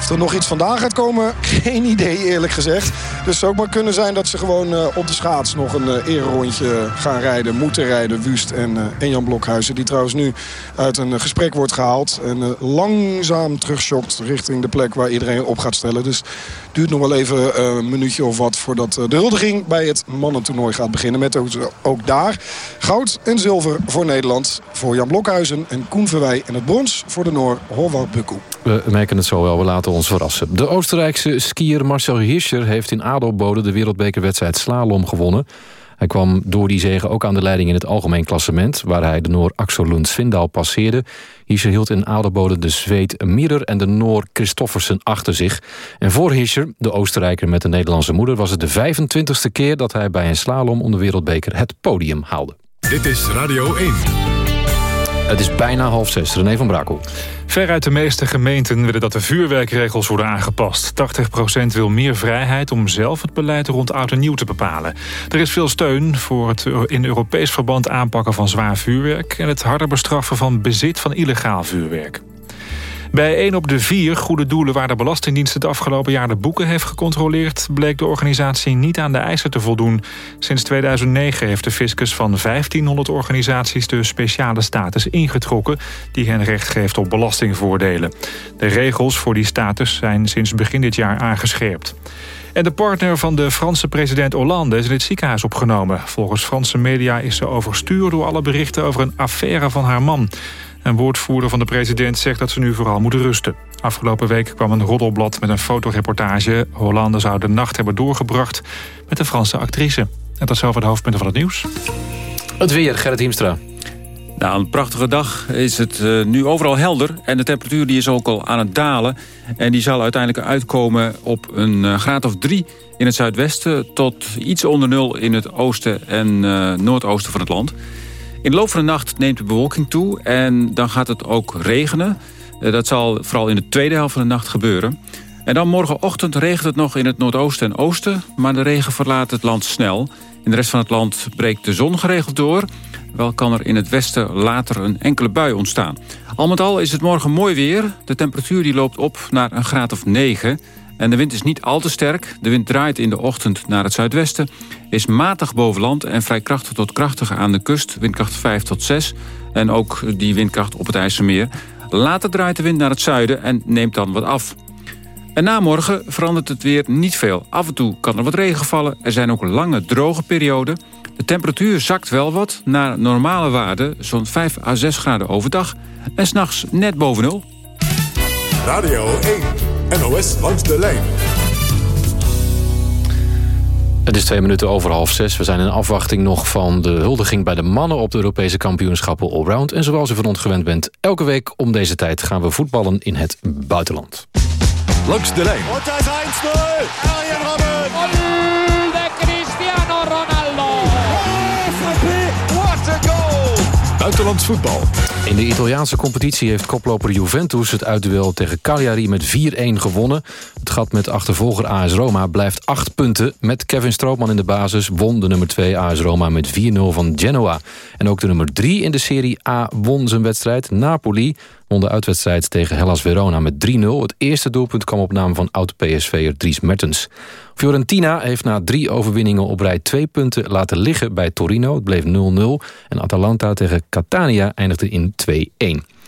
of er nog iets vandaan gaat komen, *laughs* geen idee eerlijk gezegd. Dus het zou ook maar kunnen zijn dat ze gewoon eh, op de schaats nog een uh, ererondje gaan rijden. Moeten rijden, Wust en, uh, en Jan Blokhuizen. Die trouwens nu uit een gesprek wordt gehaald. En langzaam terugschokt richting de plek waar iedereen op gaat stellen. Dus duurt nog wel even eh, een minuutje of wat voordat de huldiging bij het mannentoernooi gaat beginnen. Met ook, daar goud en zilver voor Nederland. Voor Jan Blokhuizen en Koen Verwij. En het brons voor de Noor Horvath. We merken het zo wel, we laten ons verrassen. De Oostenrijkse skier Marcel Hirscher heeft in Adelbode de wereldbekerwedstrijd slalom gewonnen. Hij kwam door die zegen ook aan de leiding in het algemeen klassement... waar hij de Noor Axel Lund Svindal passeerde. Hirscher hield in Adelbode de Zweed Mirrer en de Noor Christoffersen achter zich. En voor Hirscher, de Oostenrijker met een Nederlandse moeder... was het de 25e keer dat hij bij een slalom om de wereldbeker het podium haalde. Dit is Radio 1. Het is bijna half zes. René van Brakel. Veruit de meeste gemeenten willen dat de vuurwerkregels worden aangepast. 80% wil meer vrijheid om zelf het beleid rond oud en nieuw te bepalen. Er is veel steun voor het in Europees verband aanpakken van zwaar vuurwerk... en het harder bestraffen van bezit van illegaal vuurwerk. Bij één op de vier goede doelen waar de Belastingdienst het afgelopen jaar de boeken heeft gecontroleerd... bleek de organisatie niet aan de eisen te voldoen. Sinds 2009 heeft de fiscus van 1500 organisaties de speciale status ingetrokken... die hen recht geeft op belastingvoordelen. De regels voor die status zijn sinds begin dit jaar aangescherpt. En de partner van de Franse president Hollande is in het ziekenhuis opgenomen. Volgens Franse media is ze overstuurd door alle berichten over een affaire van haar man. Een woordvoerder van de president zegt dat ze nu vooral moet rusten. Afgelopen week kwam een roddelblad met een fotoreportage. Hollande zou de nacht hebben doorgebracht met de Franse actrice. En tot zover de hoofdpunten van het nieuws. Het weer, Gerrit Hiemstra. Nou, een prachtige dag is het uh, nu overal helder. En de temperatuur die is ook al aan het dalen. En die zal uiteindelijk uitkomen op een uh, graad of drie in het zuidwesten... tot iets onder nul in het oosten en uh, noordoosten van het land. In de loop van de nacht neemt de bewolking toe en dan gaat het ook regenen. dat zal vooral in de tweede helft van de nacht gebeuren. En dan morgenochtend regent het nog in het noordoosten en oosten... maar de regen verlaat het land snel. In de rest van het land breekt de zon geregeld door... Wel kan er in het westen later een enkele bui ontstaan. Al met al is het morgen mooi weer. De temperatuur die loopt op naar een graad of 9. En de wind is niet al te sterk. De wind draait in de ochtend naar het zuidwesten. Is matig boven land en vrij krachtig tot krachtig aan de kust. Windkracht 5 tot 6. En ook die windkracht op het IJsselmeer. Later draait de wind naar het zuiden en neemt dan wat af. En na morgen verandert het weer niet veel. Af en toe kan er wat regen vallen. Er zijn ook lange droge perioden. De temperatuur zakt wel wat naar normale waarden, zo'n 5 à 6 graden overdag. En s'nachts net boven nul. Radio 1, NOS langs de lijn. Het is twee minuten over half zes. We zijn in afwachting nog van de huldiging bij de mannen... op de Europese kampioenschappen Allround. En zoals u van ons gewend bent, elke week om deze tijd... gaan we voetballen in het buitenland. Langs de lijn. Und da ist 1-0. Arjen Robben. Voetbal. In de Italiaanse competitie heeft koploper Juventus het uitduel tegen Cagliari met 4-1 gewonnen. Het gat met achtervolger AS Roma blijft 8 punten. Met Kevin Stroopman in de basis won de nummer 2 AS Roma met 4-0 van Genoa. En ook de nummer 3 in de Serie A won zijn wedstrijd. Napoli won de uitwedstrijd tegen Hellas Verona met 3-0. Het eerste doelpunt kwam op naam van oud-PSV'er Dries Mertens. Fiorentina heeft na drie overwinningen op rij twee punten laten liggen bij Torino. Het bleef 0-0 en Atalanta tegen Catania eindigde in 2-1.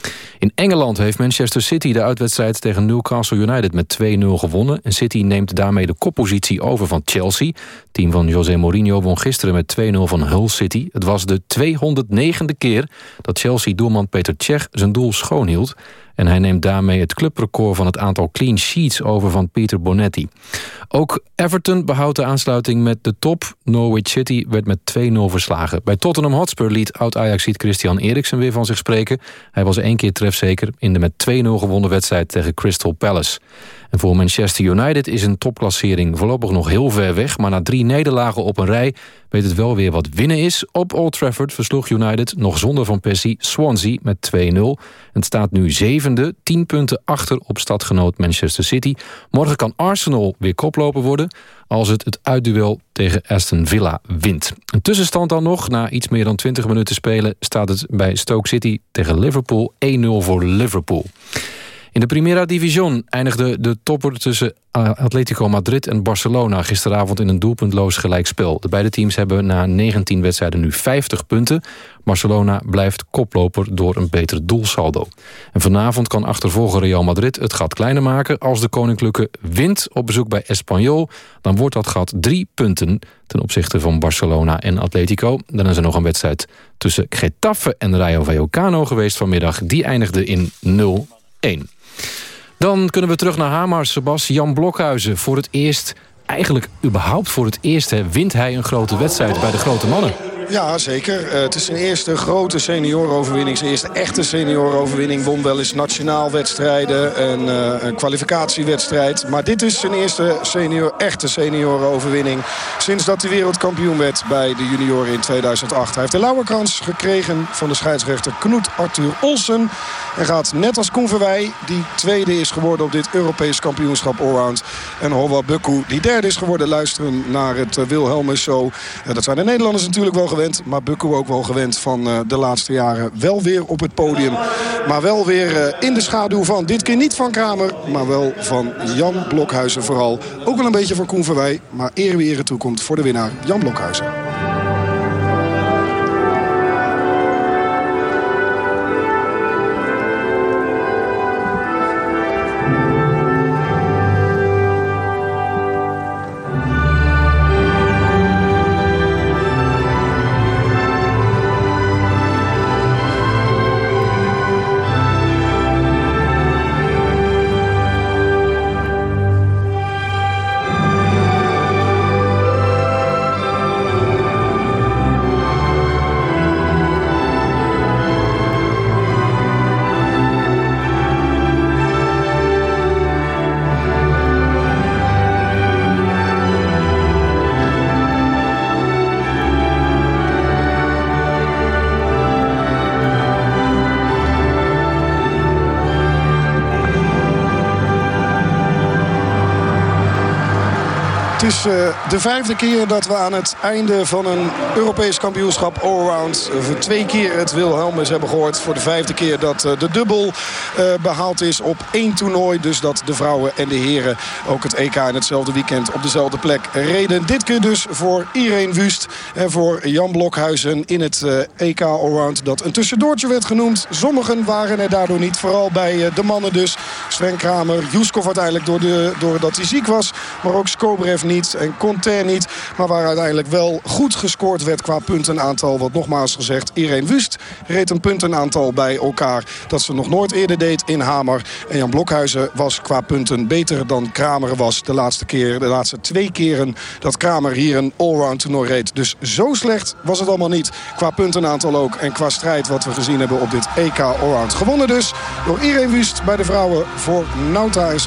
In Engeland heeft Manchester City de uitwedstrijd tegen Newcastle United met 2-0 gewonnen. En City neemt daarmee de koppositie over van Chelsea. Het team van José Mourinho won gisteren met 2-0 van Hull City. Het was de 209e keer dat Chelsea-doelman Peter Cech zijn doel schoonhield. En hij neemt daarmee het clubrecord van het aantal clean sheets over van Peter Bonetti. Ook Everton behoudt de aansluiting met de top. Norwich City werd met 2-0 verslagen. Bij Tottenham Hotspur liet oud-Ajaxiet Christian Eriksen weer van zich spreken. Hij was één keer trefzeker in de met 2-0 gewonnen wedstrijd tegen Crystal Palace. En voor Manchester United is een topklassering voorlopig nog heel ver weg... maar na drie nederlagen op een rij weet het wel weer wat winnen is. Op Old Trafford versloeg United nog zonder Van Persie Swansea met 2-0. Het staat nu zevende, 10 punten achter op stadgenoot Manchester City. Morgen kan Arsenal weer koploper worden als het het uitduel tegen Aston Villa wint. Een tussenstand dan nog. Na iets meer dan 20 minuten spelen staat het bij Stoke City tegen Liverpool 1-0 voor Liverpool. In de Primera Division eindigde de topper tussen eh, Atletico Madrid en Barcelona... gisteravond in een doelpuntloos gelijkspel. De beide teams hebben na 19 wedstrijden nu 50 punten. Barcelona blijft koploper door een beter doelsaldo. En vanavond kan achtervolger Real Madrid het gat kleiner maken... als de Koninklijke wint op bezoek bij Espanyol. Dan wordt dat gat drie punten ten opzichte van Barcelona en Atletico. Dan is er nog een wedstrijd tussen Getafe en Rayo Vallecano geweest vanmiddag. Die eindigde in 0-1. Dan kunnen we terug naar Hamar, Sebas. Jan Blokhuizen voor het eerst, eigenlijk überhaupt voor het eerst... Wint hij een grote wedstrijd bij de grote mannen. Ja, zeker. Uh, het is zijn eerste grote senioroverwinning. Zijn eerste echte senioroverwinning. Won wel eens nationaal wedstrijden en uh, een kwalificatiewedstrijd. Maar dit is zijn eerste senior, echte senioroverwinning... sinds dat hij wereldkampioen werd bij de junioren in 2008. Hij heeft de lauwerkrans gekregen van de scheidsrechter Knoet Arthur Olsen. En gaat net als Koen Verwij, die tweede is geworden op dit Europees kampioenschap allround. En Hova Bukku, die derde is geworden, luisteren naar het uh, Wilhelmus Show. dat zijn de Nederlanders natuurlijk wel geweest gewend. Maar Bukku ook wel gewend van uh, de laatste jaren. Wel weer op het podium. Maar wel weer uh, in de schaduw van. Dit keer niet van Kramer. Maar wel van Jan Blokhuizen vooral. Ook wel een beetje van Koen Verwij. Maar eer wie ere toekomt voor de winnaar Jan Blokhuizen. Het is uh, de vijfde keer dat we aan het einde van een Europees kampioenschap allround... voor twee keer het Wilhelmus hebben gehoord. Voor de vijfde keer dat uh, de dubbel behaald is op één toernooi. Dus dat de vrouwen en de heren ook het EK in hetzelfde weekend op dezelfde plek reden. Dit keer dus voor Irene Wust en voor Jan Blokhuizen in het EK allround. Dat een tussendoortje werd genoemd. Sommigen waren er daardoor niet. Vooral bij de mannen dus. Sven Kramer, Juskov uiteindelijk door de, doordat hij ziek was. Maar ook Skobrev niet en Conter niet. Maar waar uiteindelijk wel goed gescoord werd qua puntenaantal. Wat nogmaals gezegd, Irene Wust reed een puntenaantal bij elkaar. Dat ze nog nooit eerder deed in Hamer. En Jan Blokhuizen was qua punten beter dan Kramer was de laatste keer. De laatste twee keren dat Kramer hier een allround toernooi reed. Dus zo slecht was het allemaal niet. Qua puntenaantal ook. En qua strijd wat we gezien hebben op dit EK allround. Gewonnen dus door Irene Wust bij de vrouwen voor Nauta en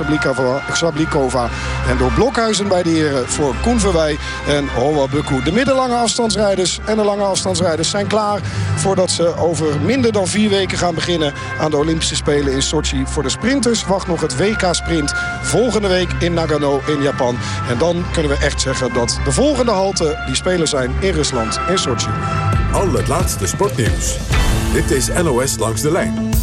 Sablikova. En door Blokhuizen bij de heren voor Koen Verwij en Hoa Bukku. De middellange afstandsrijders en de lange afstandsrijders zijn klaar... voordat ze over minder dan vier weken gaan beginnen... aan de Olympische Spelen in Sochi. Voor de sprinters wacht nog het WK-sprint volgende week in Nagano in Japan. En dan kunnen we echt zeggen dat de volgende halte... die spelen zijn in Rusland, in Sochi. Al het laatste sportnieuws. Dit is NOS Langs de Lijn.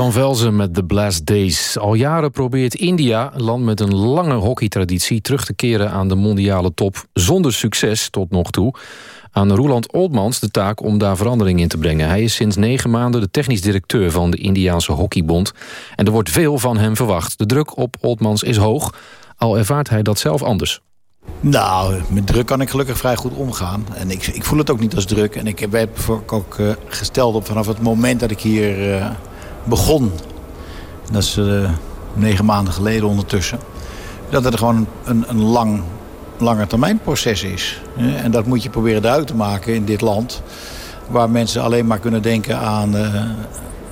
Van Velzen met The Blast Days. Al jaren probeert India, een land met een lange hockeytraditie... terug te keren aan de mondiale top, zonder succes tot nog toe. Aan Roeland Oldmans de taak om daar verandering in te brengen. Hij is sinds negen maanden de technisch directeur van de Indiaanse Hockeybond. En er wordt veel van hem verwacht. De druk op Oldmans is hoog, al ervaart hij dat zelf anders. Nou, met druk kan ik gelukkig vrij goed omgaan. En ik, ik voel het ook niet als druk. En ik heb ook uh, gesteld op vanaf het moment dat ik hier uh, begon. Dat is uh, negen maanden geleden ondertussen. Dat het gewoon een, een lang, lange termijn proces is. En dat moet je proberen duidelijk te maken in dit land. Waar mensen alleen maar kunnen denken aan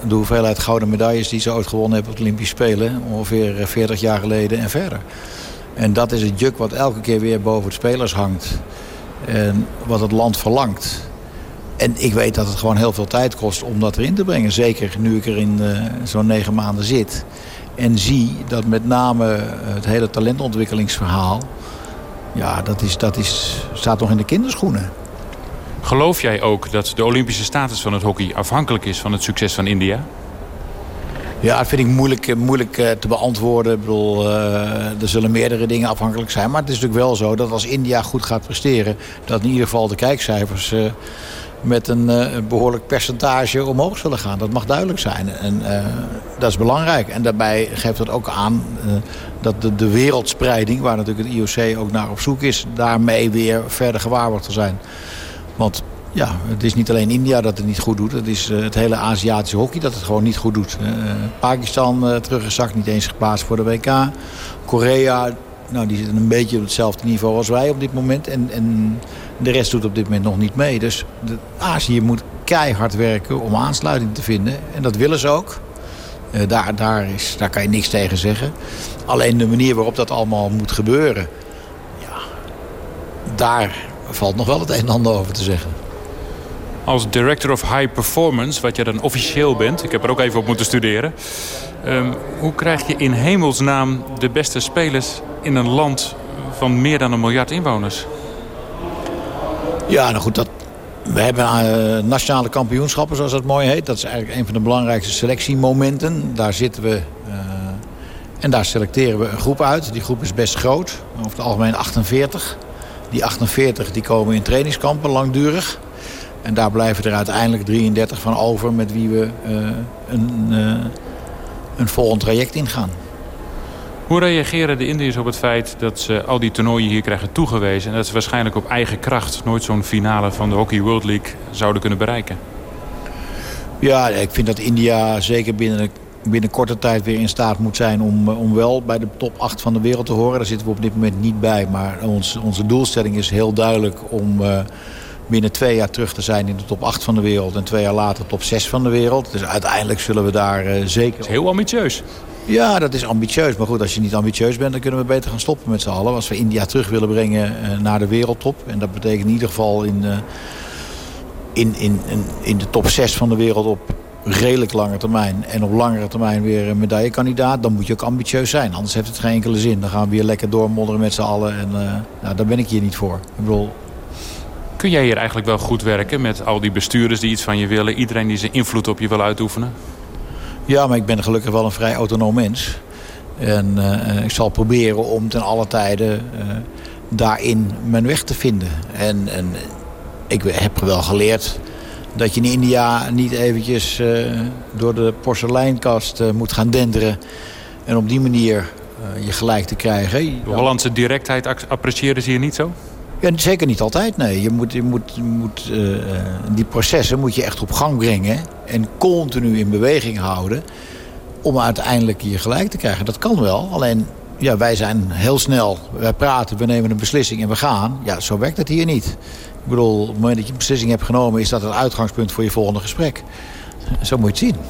de hoeveelheid gouden medailles... die ze ooit gewonnen hebben op de Olympische Spelen. Ongeveer 40 jaar geleden en verder. En dat is het juk wat elke keer weer boven de spelers hangt. En wat het land verlangt. En ik weet dat het gewoon heel veel tijd kost om dat erin te brengen. Zeker nu ik er in uh, zo'n negen maanden zit. En zie dat met name het hele talentontwikkelingsverhaal... ja, dat, is, dat is, staat nog in de kinderschoenen. Geloof jij ook dat de Olympische status van het hockey afhankelijk is van het succes van India? Ja, dat vind ik moeilijk, moeilijk te beantwoorden. Ik bedoel, uh, er zullen meerdere dingen afhankelijk zijn. Maar het is natuurlijk wel zo dat als India goed gaat presteren... dat in ieder geval de kijkcijfers uh, met een uh, behoorlijk percentage omhoog zullen gaan. Dat mag duidelijk zijn. En dat is belangrijk. En daarbij geeft het ook aan dat de, wereldspreiding... waar natuurlijk het IOC ook naar op zoek is... daarmee weer verder gewaarborgd te zijn. Want ja, het is niet alleen India dat het niet goed doet. Het is het hele Aziatische hockey dat het gewoon niet goed doet. Pakistan teruggezakt, niet eens geplaatst voor de WK. Korea, nou, die zitten een beetje op hetzelfde niveau als wij op dit moment. En, en de rest doet op dit moment nog niet mee. Dus Azië moet keihard werken om aansluiting te vinden. En dat willen ze ook. daar, daar, is, daar kan je niks tegen zeggen. Alleen de manier waarop dat allemaal moet gebeuren... Ja, daar valt nog wel het een en ander over te zeggen als Director of High Performance, wat je dan officieel bent... ik heb er ook even op moeten studeren... Um, hoe krijg je in hemelsnaam de beste spelers in een land van meer dan een miljard inwoners? Ja, nou goed, dat, we hebben uh, nationale kampioenschappen, zoals dat mooi heet. Dat is eigenlijk een van de belangrijkste selectiemomenten. Daar zitten we uh, en daar selecteren we een groep uit. Die groep is best groot, over het algemeen 48. Die 48 die komen in trainingskampen, langdurig. En daar blijven er uiteindelijk 33 van over met wie we uh, een, een volgend traject ingaan. Hoe reageren de Indiërs op het feit dat ze al die toernooien hier krijgen toegewezen... en dat ze waarschijnlijk op eigen kracht nooit zo'n finale van de Hockey World League zouden kunnen bereiken? Ja, ik vind dat India zeker binnen, binnen korte tijd weer in staat moet zijn... Om, om wel bij de top 8 van de wereld te horen. Daar zitten we op dit moment niet bij. Maar ons, onze doelstelling is heel duidelijk om... Uh, binnen twee jaar terug te zijn in de top 8 van de wereld... en twee jaar later top 6 van de wereld. Dus uiteindelijk zullen we daar uh, zeker... Dat is heel ambitieus. Ja, dat is ambitieus. Maar goed, als je niet ambitieus bent... dan kunnen we beter gaan stoppen met z'n allen. Als we India terug willen brengen uh, naar de wereldtop... en dat betekent in ieder geval in, uh, in, in, in, de top 6 van de wereld op redelijk lange termijn... en op langere termijn weer een medaillekandidaat... dan moet je ook ambitieus zijn. Anders heeft het geen enkele zin. Dan gaan we weer lekker doormodderen met z'n allen. En nou, daar ben ik hier niet voor. Ik bedoel, Kun jij hier eigenlijk wel goed werken met al die bestuurders die iets van je willen? Iedereen die zijn invloed op je wil uitoefenen? Ja, maar ik ben gelukkig wel een vrij autonoom mens. En uh, ik zal proberen om ten alle tijden uh, daarin mijn weg te vinden. En, en ik heb wel geleerd dat je in India niet eventjes uh, door de porseleinkast moet gaan denderen. En op die manier je gelijk te krijgen. De Hollandse directheid appreciëren ze hier niet zo? Ja, zeker niet altijd, nee. Je moet, je moet, moet, uh, die processen moet je echt op gang brengen... en continu in beweging houden... om uiteindelijk je gelijk te krijgen. Dat kan wel, alleen ja, wij zijn heel snel. Wij praten, we nemen een beslissing en we gaan. Ja, zo werkt het hier niet. Ik bedoel, op het moment dat je een beslissing hebt genomen... is dat het uitgangspunt voor je volgende gesprek. Zo moet je het zien.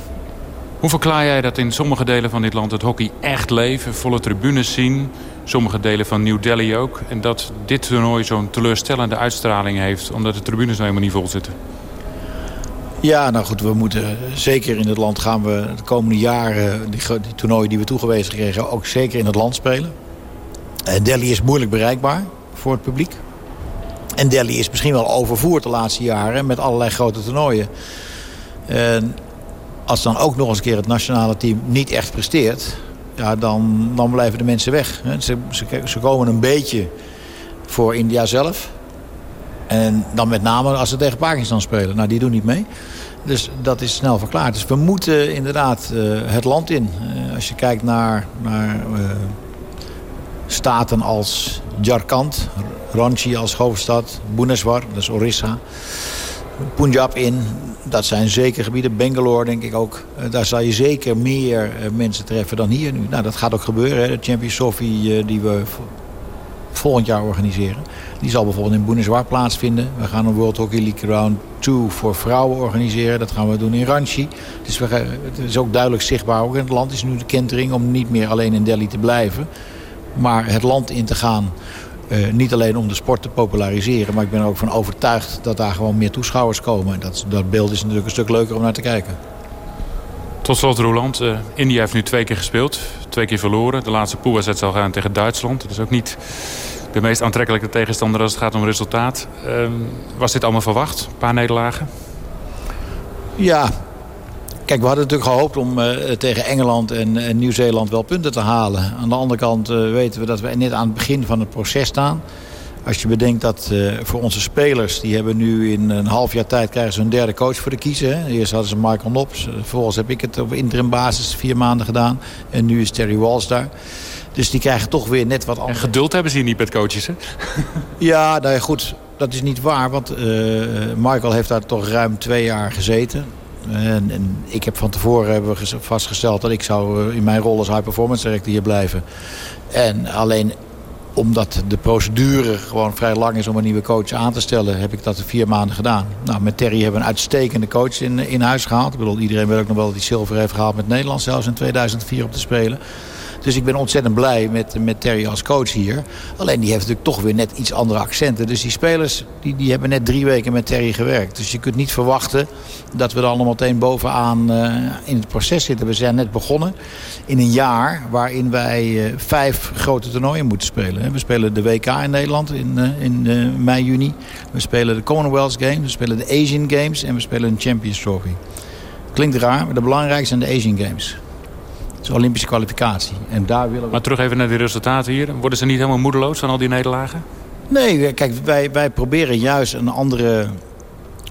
Hoe verklaar jij dat in sommige delen van dit land het hockey echt leven... volle tribunes zien, sommige delen van New Delhi ook... en dat dit toernooi zo'n teleurstellende uitstraling heeft... omdat de tribunes nou helemaal niet vol zitten? Ja, nou goed, we moeten zeker in het land gaan we de komende jaren... die, die toernooien die we toegewezen kregen ook zeker in het land spelen. En Delhi is moeilijk bereikbaar voor het publiek. En Delhi is misschien wel overvoerd de laatste jaren met allerlei grote toernooien. En Als dan ook nog eens een keer het nationale team niet echt presteert... Ja, dan, dan blijven de mensen weg. Ze, ze, ze komen een beetje voor India zelf. En dan met name als ze tegen Pakistan spelen. Nou, die doen niet mee. Dus dat is snel verklaard. Dus we moeten inderdaad uh, het land in. Uh, als je kijkt naar, naar uh, staten als Jharkhand, Ranchi als hoofdstad, Bhubaneswar, dat is Orissa, Punjab in. Dat zijn zeker gebieden. Bangalore denk ik ook. daar zal je zeker meer mensen treffen dan hier nu. Nou, dat gaat ook gebeuren. Hè. De Champions Trophy die we volgend jaar organiseren. Die zal bijvoorbeeld in Bhubaneswar plaatsvinden. We gaan een World Hockey League Round 2 voor vrouwen organiseren. Dat gaan we doen in Ranchi. Dus het is ook duidelijk zichtbaar. Ook in het land is nu de kentering om niet meer alleen in Delhi te blijven. Maar het land in te gaan. Uh, niet alleen om de sport te populariseren. Maar ik ben er ook van overtuigd dat daar gewoon meer toeschouwers komen. En dat, dat beeld is natuurlijk een stuk leuker om naar te kijken. Tot slot Roland. Uh, India heeft nu twee keer gespeeld. Twee keer verloren. De laatste poolwedstrijd zal gaan tegen Duitsland. Dat is ook niet de meest aantrekkelijke tegenstander als het gaat om resultaat. Uh, was dit allemaal verwacht? Een paar nederlagen? Ja. Kijk, we hadden natuurlijk gehoopt om uh, tegen Engeland en, en Nieuw-Zeeland wel punten te halen. Aan de andere kant uh, weten we dat we net aan het begin van het proces staan. Als je bedenkt dat uh, voor onze spelers... die hebben nu in een half jaar tijd krijgen ze een derde coach voor de kiezen. Hè. Eerst hadden ze Michael Nops. Vervolgens heb ik het op interim basis vier maanden gedaan. En nu is Terry Walsh daar. Dus die krijgen toch weer net wat anders. En geduld hebben ze hier niet met coaches, hè? *laughs* ja, nou ja, goed. Dat is niet waar, want Michael heeft daar toch ruim twee jaar gezeten. En, en, ik heb van tevoren hebben we vastgesteld dat ik zou in mijn rol als high performance director hier blijven. En alleen omdat de procedure gewoon vrij lang is om een nieuwe coach aan te stellen... heb ik dat vier maanden gedaan. Nou, met Terry hebben we een uitstekende coach in, in huis gehaald. Ik bedoel, iedereen weet ook nog wel dat hij zilver heeft gehaald met Nederland... zelfs in 2004 op te spelen. Dus ik ben ontzettend blij met, met Terry als coach hier. Alleen die heeft natuurlijk toch weer net iets andere accenten. Dus die spelers die, die hebben net drie weken met Terry gewerkt. Dus je kunt niet verwachten dat we dan allemaal meteen bovenaan uh, in het proces zitten. We zijn net begonnen in een jaar waarin wij uh, vijf grote toernooien moeten spelen. We spelen de WK in Nederland in, uh, in mei, juni. We spelen de Commonwealth Games, we spelen de Asian Games en we spelen een Champions Trophy. Klinkt raar, maar de belangrijkste zijn de Asian Games. Het is Olympische kwalificatie. En daar willen we... Maar terug even naar die resultaten hier. Worden ze niet helemaal moedeloos van al die nederlagen? Nee, kijk, wij, wij proberen juist een andere,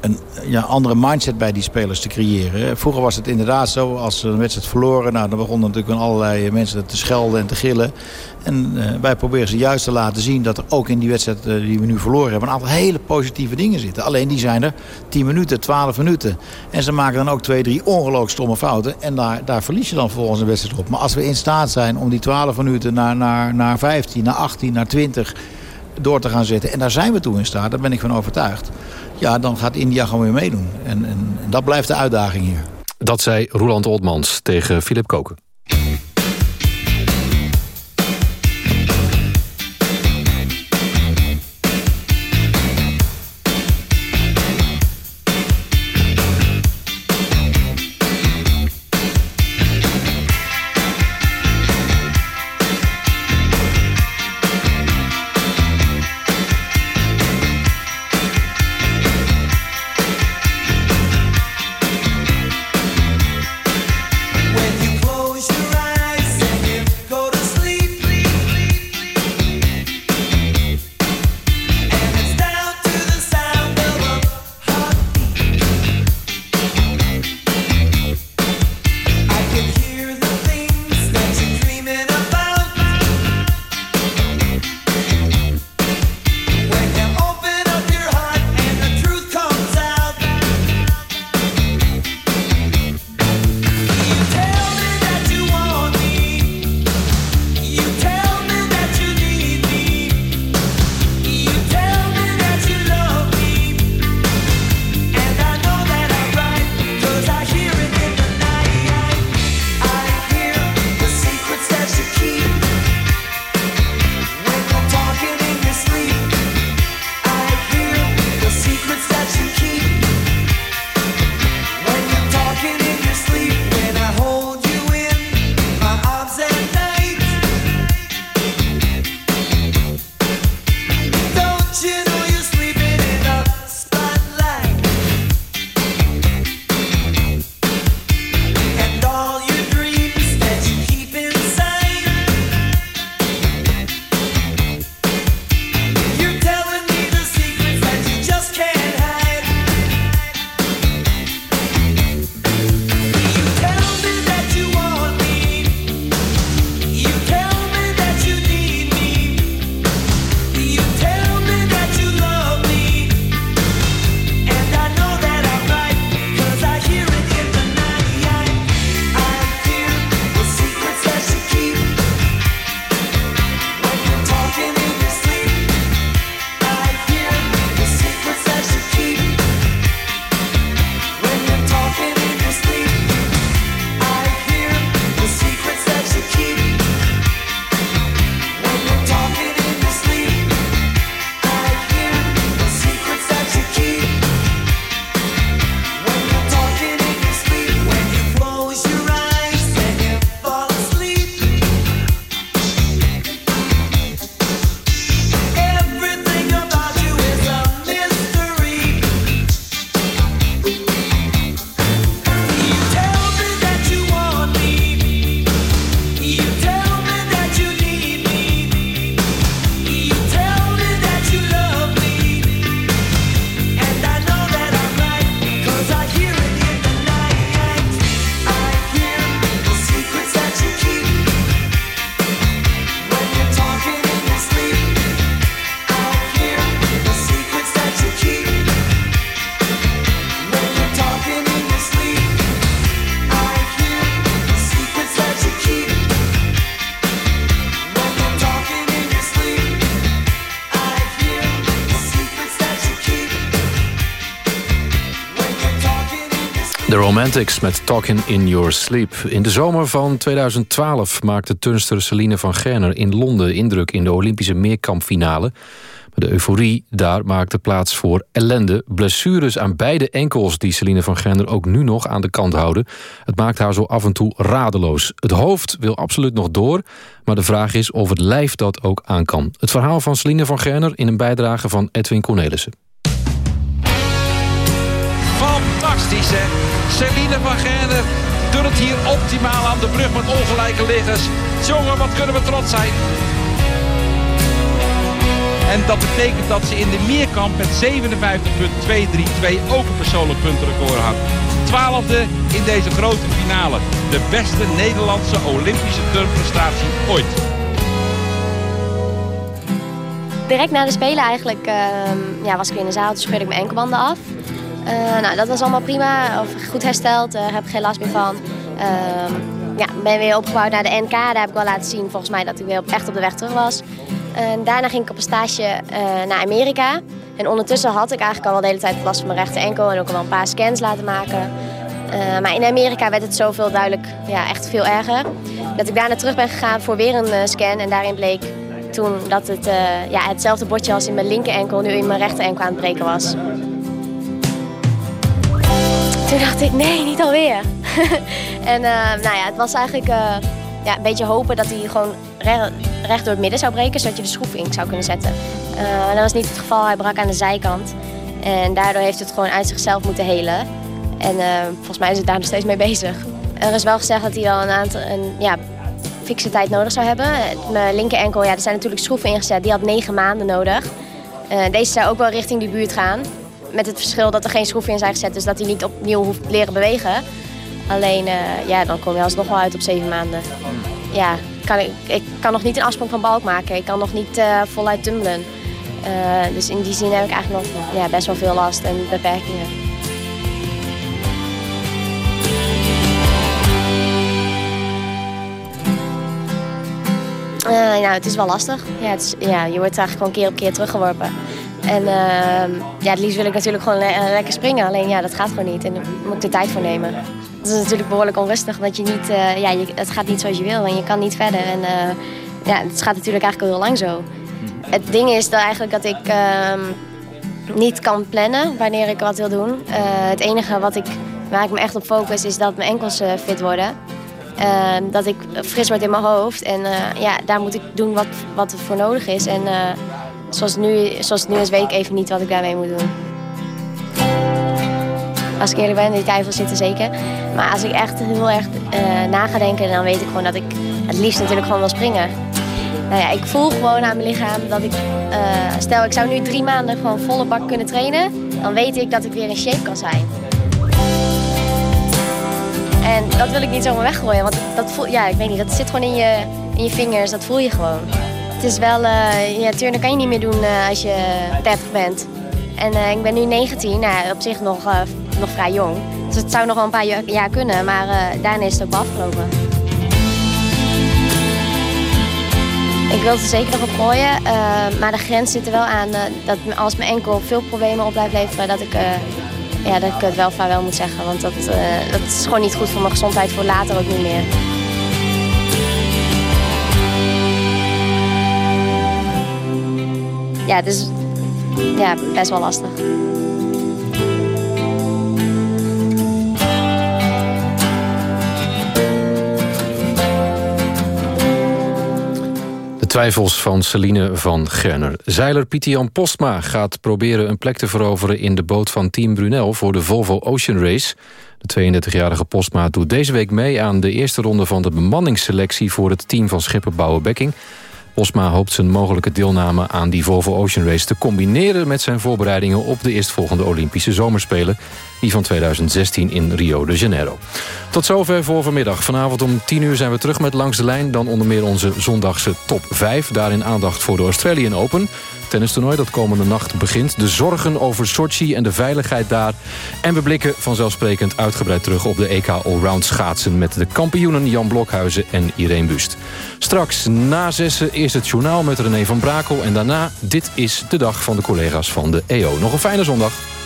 een ja, andere mindset bij die spelers te creëren. Vroeger was het inderdaad zo, als ze een wedstrijd verloren... Nou, dan begonnen natuurlijk allerlei mensen te schelden en te gillen. En uh, wij proberen ze juist te laten zien dat er ook in die wedstrijd uh, die we nu verloren hebben... een aantal hele positieve dingen zitten. Alleen die zijn er 10 minuten, 12 minuten. En ze maken dan ook twee, drie ongelooflijk stomme fouten. En daar, daar verlies je dan volgens een wedstrijd op. Maar als we in staat zijn om die 12 minuten naar, naar, naar 15, naar 18, naar 20 door te gaan zetten... en daar zijn we toe in staat, daar ben ik van overtuigd... ja, dan gaat India gewoon weer meedoen. En, en, dat blijft de uitdaging hier. Dat zei Roland Oltmans tegen Philip Koken. Romantics met Talking in Your Sleep. In de zomer van 2012 maakte turnster Celine van Gerner in Londen indruk in de Olympische meerkampfinale. De euforie daar maakte plaats voor ellende. Blessures aan beide enkels die Celine van Gerner ook nu nog aan de kant houden. Het maakt haar zo af en toe radeloos. Het hoofd wil absoluut nog door, maar de vraag is of het lijf dat ook aan kan. Het verhaal van Celine van Gerner in een bijdrage van Edwin Cornelissen. Fantastisch? Celine van Gerner doet het hier optimaal aan de brug met ongelijke liggers. Jongen, wat kunnen we trots zijn. En dat betekent dat ze in de meerkamp met 57,232 ook een persoonlijk puntenrecord had. Twaalfde in deze grote finale. De beste Nederlandse Olympische turnprestatie ooit. Direct na de Spelen eigenlijk ehm, ja, was ik in de zaal, toen scheurde ik mijn enkelbanden af. Uh, nou, dat was allemaal prima. Of goed hersteld, uh, heb geen last meer van. Uh, ja, ben weer opgebouwd naar de NK. Daar heb ik wel laten zien volgens mij dat ik weer echt op de weg terug was. Daarna ging ik op een stage uh, naar Amerika. En ondertussen had ik eigenlijk al wel de hele tijd last van mijn rechter enkel. En ook al wel een paar scans laten maken. maar in Amerika werd het zoveel duidelijk ja, echt veel erger. Dat ik daarna terug ben gegaan voor weer een scan. En daarin bleek toen dat het ja, hetzelfde bordje als in mijn linker enkel nu in mijn rechter enkel aan het breken was. Toen dacht ik, nee, niet alweer. *laughs* en uh, nou ja, het was eigenlijk uh, ja, een beetje hopen dat hij gewoon recht, door het midden zou breken, zodat je de schroef in zou kunnen zetten. Uh, dat was niet het geval, hij brak aan de zijkant. En daardoor heeft het gewoon uit zichzelf moeten helen. En volgens mij is het daar *laughs* nog steeds mee bezig. Er is wel gezegd dat hij wel een aantal, een, ja, fikse tijd nodig zou hebben. Mijn linker enkel, ja, er zijn natuurlijk schroeven ingezet, die had negen maanden nodig. deze zou ook wel richting die buurt gaan. Met het verschil dat er geen schroeven in zijn gezet, dus dat hij niet opnieuw hoeft leren bewegen. Alleen, uh, ja, dan kom je alsnog wel uit op zeven maanden. Ja, kan ik, ik kan nog niet een afsprong van balk maken. Ik kan nog niet uh, voluit tumbelen. Uh, dus in die zin heb ik eigenlijk nog ja, best wel veel last en beperkingen. nou, het is wel lastig. Ja, het is, ja, je wordt eigenlijk gewoon keer op keer teruggeworpen. En uh, ja, het liefst wil ik natuurlijk gewoon le lekker springen. Alleen ja, dat gaat gewoon niet. En daar moet ik de tijd voor nemen. Het is natuurlijk behoorlijk onrustig. Want je niet, uh, ja, je, het gaat niet zoals je wil. En je kan niet verder. En uh, ja, het gaat natuurlijk eigenlijk al heel lang zo. Het ding is dat eigenlijk dat ik uh, niet kan plannen wanneer ik wat wil doen. Het enige wat ik, waar ik me echt op focus is dat mijn enkels fit worden. Ehm, dat ik fris word in mijn hoofd. En ja, daar moet ik doen wat, wat er voor nodig is. En zoals, nu, zoals het nu is, weet ik even niet wat ik daarmee moet doen. Als ik eerlijk ben, die twijfel zitten zeker. Maar als ik echt heel erg uh, na ga denken, dan weet ik gewoon dat ik het liefst natuurlijk gewoon wil springen. Nou ja, ik voel gewoon aan mijn lichaam dat ik... Uh, stel, ik zou nu drie maanden gewoon volle bak kunnen trainen. Dan weet ik dat ik weer in shape kan zijn. En dat wil ik niet zomaar weggooien. Want dat voel, ja, ik weet niet, dat zit gewoon in je, in je vingers. Dat voel je gewoon. Het is wel, uh, ja, turnen kan je niet meer doen uh, als je 30 bent. En uh, ik ben nu 19, nou, op zich nog, nog vrij jong. Dus het zou nog wel een paar jaar kunnen, maar daarna is het ook afgelopen. Ik wil er zeker nog op gooien, maar de grens zit er wel aan dat als mijn enkel veel problemen op blijft leveren, dat ik, ja, dat ik het wel vaarwel moet zeggen. Want dat, dat is gewoon niet goed voor mijn gezondheid, voor later ook niet meer. Ja, het is ja, best wel lastig. De twijfels van Celine van Gerner. Zeiler Pieter-Jan Postma gaat proberen een plek te veroveren... in de boot van Team Brunel voor de Volvo Ocean Race. De 32-jarige Postma doet deze week mee aan de eerste ronde... van de bemanningsselectie voor het team van schipper Bouwe Bekking. Osma hoopt zijn mogelijke deelname aan die Volvo Ocean Race te combineren met zijn voorbereidingen op de eerstvolgende Olympische Zomerspelen, die van 2016 in Rio de Janeiro. Tot zover voor vanmiddag. Vanavond om 10 uur zijn we terug met Langs de Lijn, dan onder meer onze zondagse top 5. Daarin aandacht voor de Australian Open tennistoernooi dat komende nacht begint. De zorgen over Sochi en de veiligheid daar. En we blikken vanzelfsprekend uitgebreid terug op de EK Allround schaatsen... met de kampioenen Jan Blokhuizen en Irene Wust. Straks na zessen eerst het journaal met René van Brakel... en daarna Dit is de dag van de collega's van de EO. Nog een fijne zondag.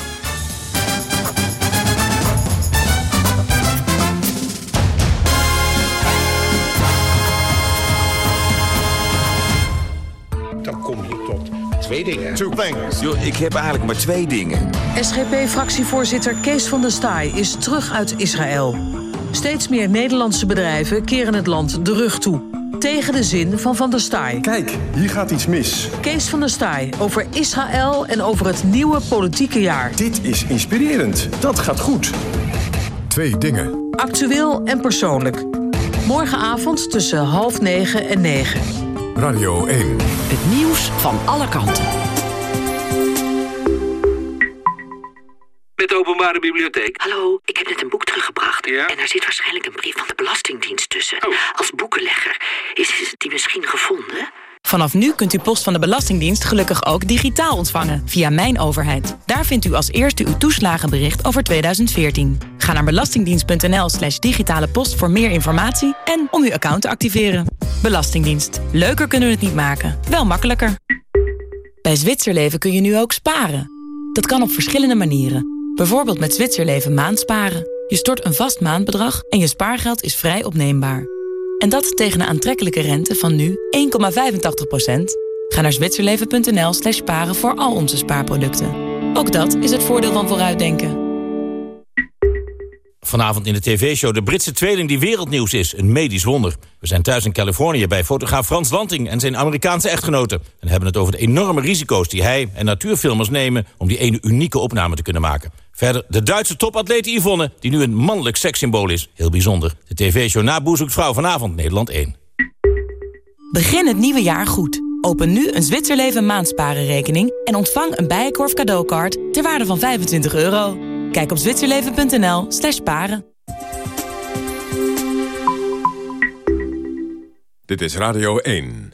Dingen. Two things. Yo, ik heb eigenlijk maar twee dingen. SGP-fractievoorzitter Kees van der Staaij is terug uit Israël. Steeds meer Nederlandse bedrijven keren het land de rug toe. Tegen de zin van Van der Staaij. Kijk, hier gaat iets mis. Kees van der Staaij over Israël en over het nieuwe politieke jaar. Dit is inspirerend. Dat gaat goed. Twee dingen. Actueel en persoonlijk. Morgenavond tussen half negen en negen. Radio 1. Het nieuws van alle kanten. Met de openbare bibliotheek. Hallo, ik heb net een boek teruggebracht. En daar zit waarschijnlijk een brief van de Belastingdienst tussen. Als boekenlegger. Is die misschien gevonden? Vanaf nu kunt u post van de Belastingdienst gelukkig ook digitaal ontvangen via Mijn Overheid. Daar vindt u als eerste uw toeslagenbericht over 2014. Ga naar belastingdienst.nl slash digitale post voor meer informatie en om uw account te activeren. Belastingdienst. Leuker kunnen we het niet maken, wel makkelijker. Bij Zwitserleven kun je nu ook sparen. Dat kan op verschillende manieren. Bijvoorbeeld met Zwitserleven maandsparen. Je stort een vast maandbedrag en je spaargeld is vrij opneembaar. En dat tegen een aantrekkelijke rente van nu 1,85%. Ga naar zwitserleven.nl slash sparen voor al onze spaarproducten. Ook dat is het voordeel van vooruitdenken. Vanavond in de tv-show de Britse tweeling die wereldnieuws is. Een medisch wonder. We zijn thuis in Californië bij fotograaf Frans Lanting en zijn Amerikaanse echtgenote. En hebben het over de enorme risico's die hij en natuurfilmers nemen... om die ene unieke opname te kunnen maken. Verder de Duitse topatleet Yvonne, die nu een mannelijk sekssymbool is. Heel bijzonder. De tv-show na Boer zoekt vrouw vanavond, Nederland 1. Begin het nieuwe jaar goed. Open nu een Zwitserleven maandsparenrekening... en ontvang een Bijenkorf cadeaukaart ter waarde van 25 euro. Kijk op zwitserleven.nl slash paren. Dit is Radio 1.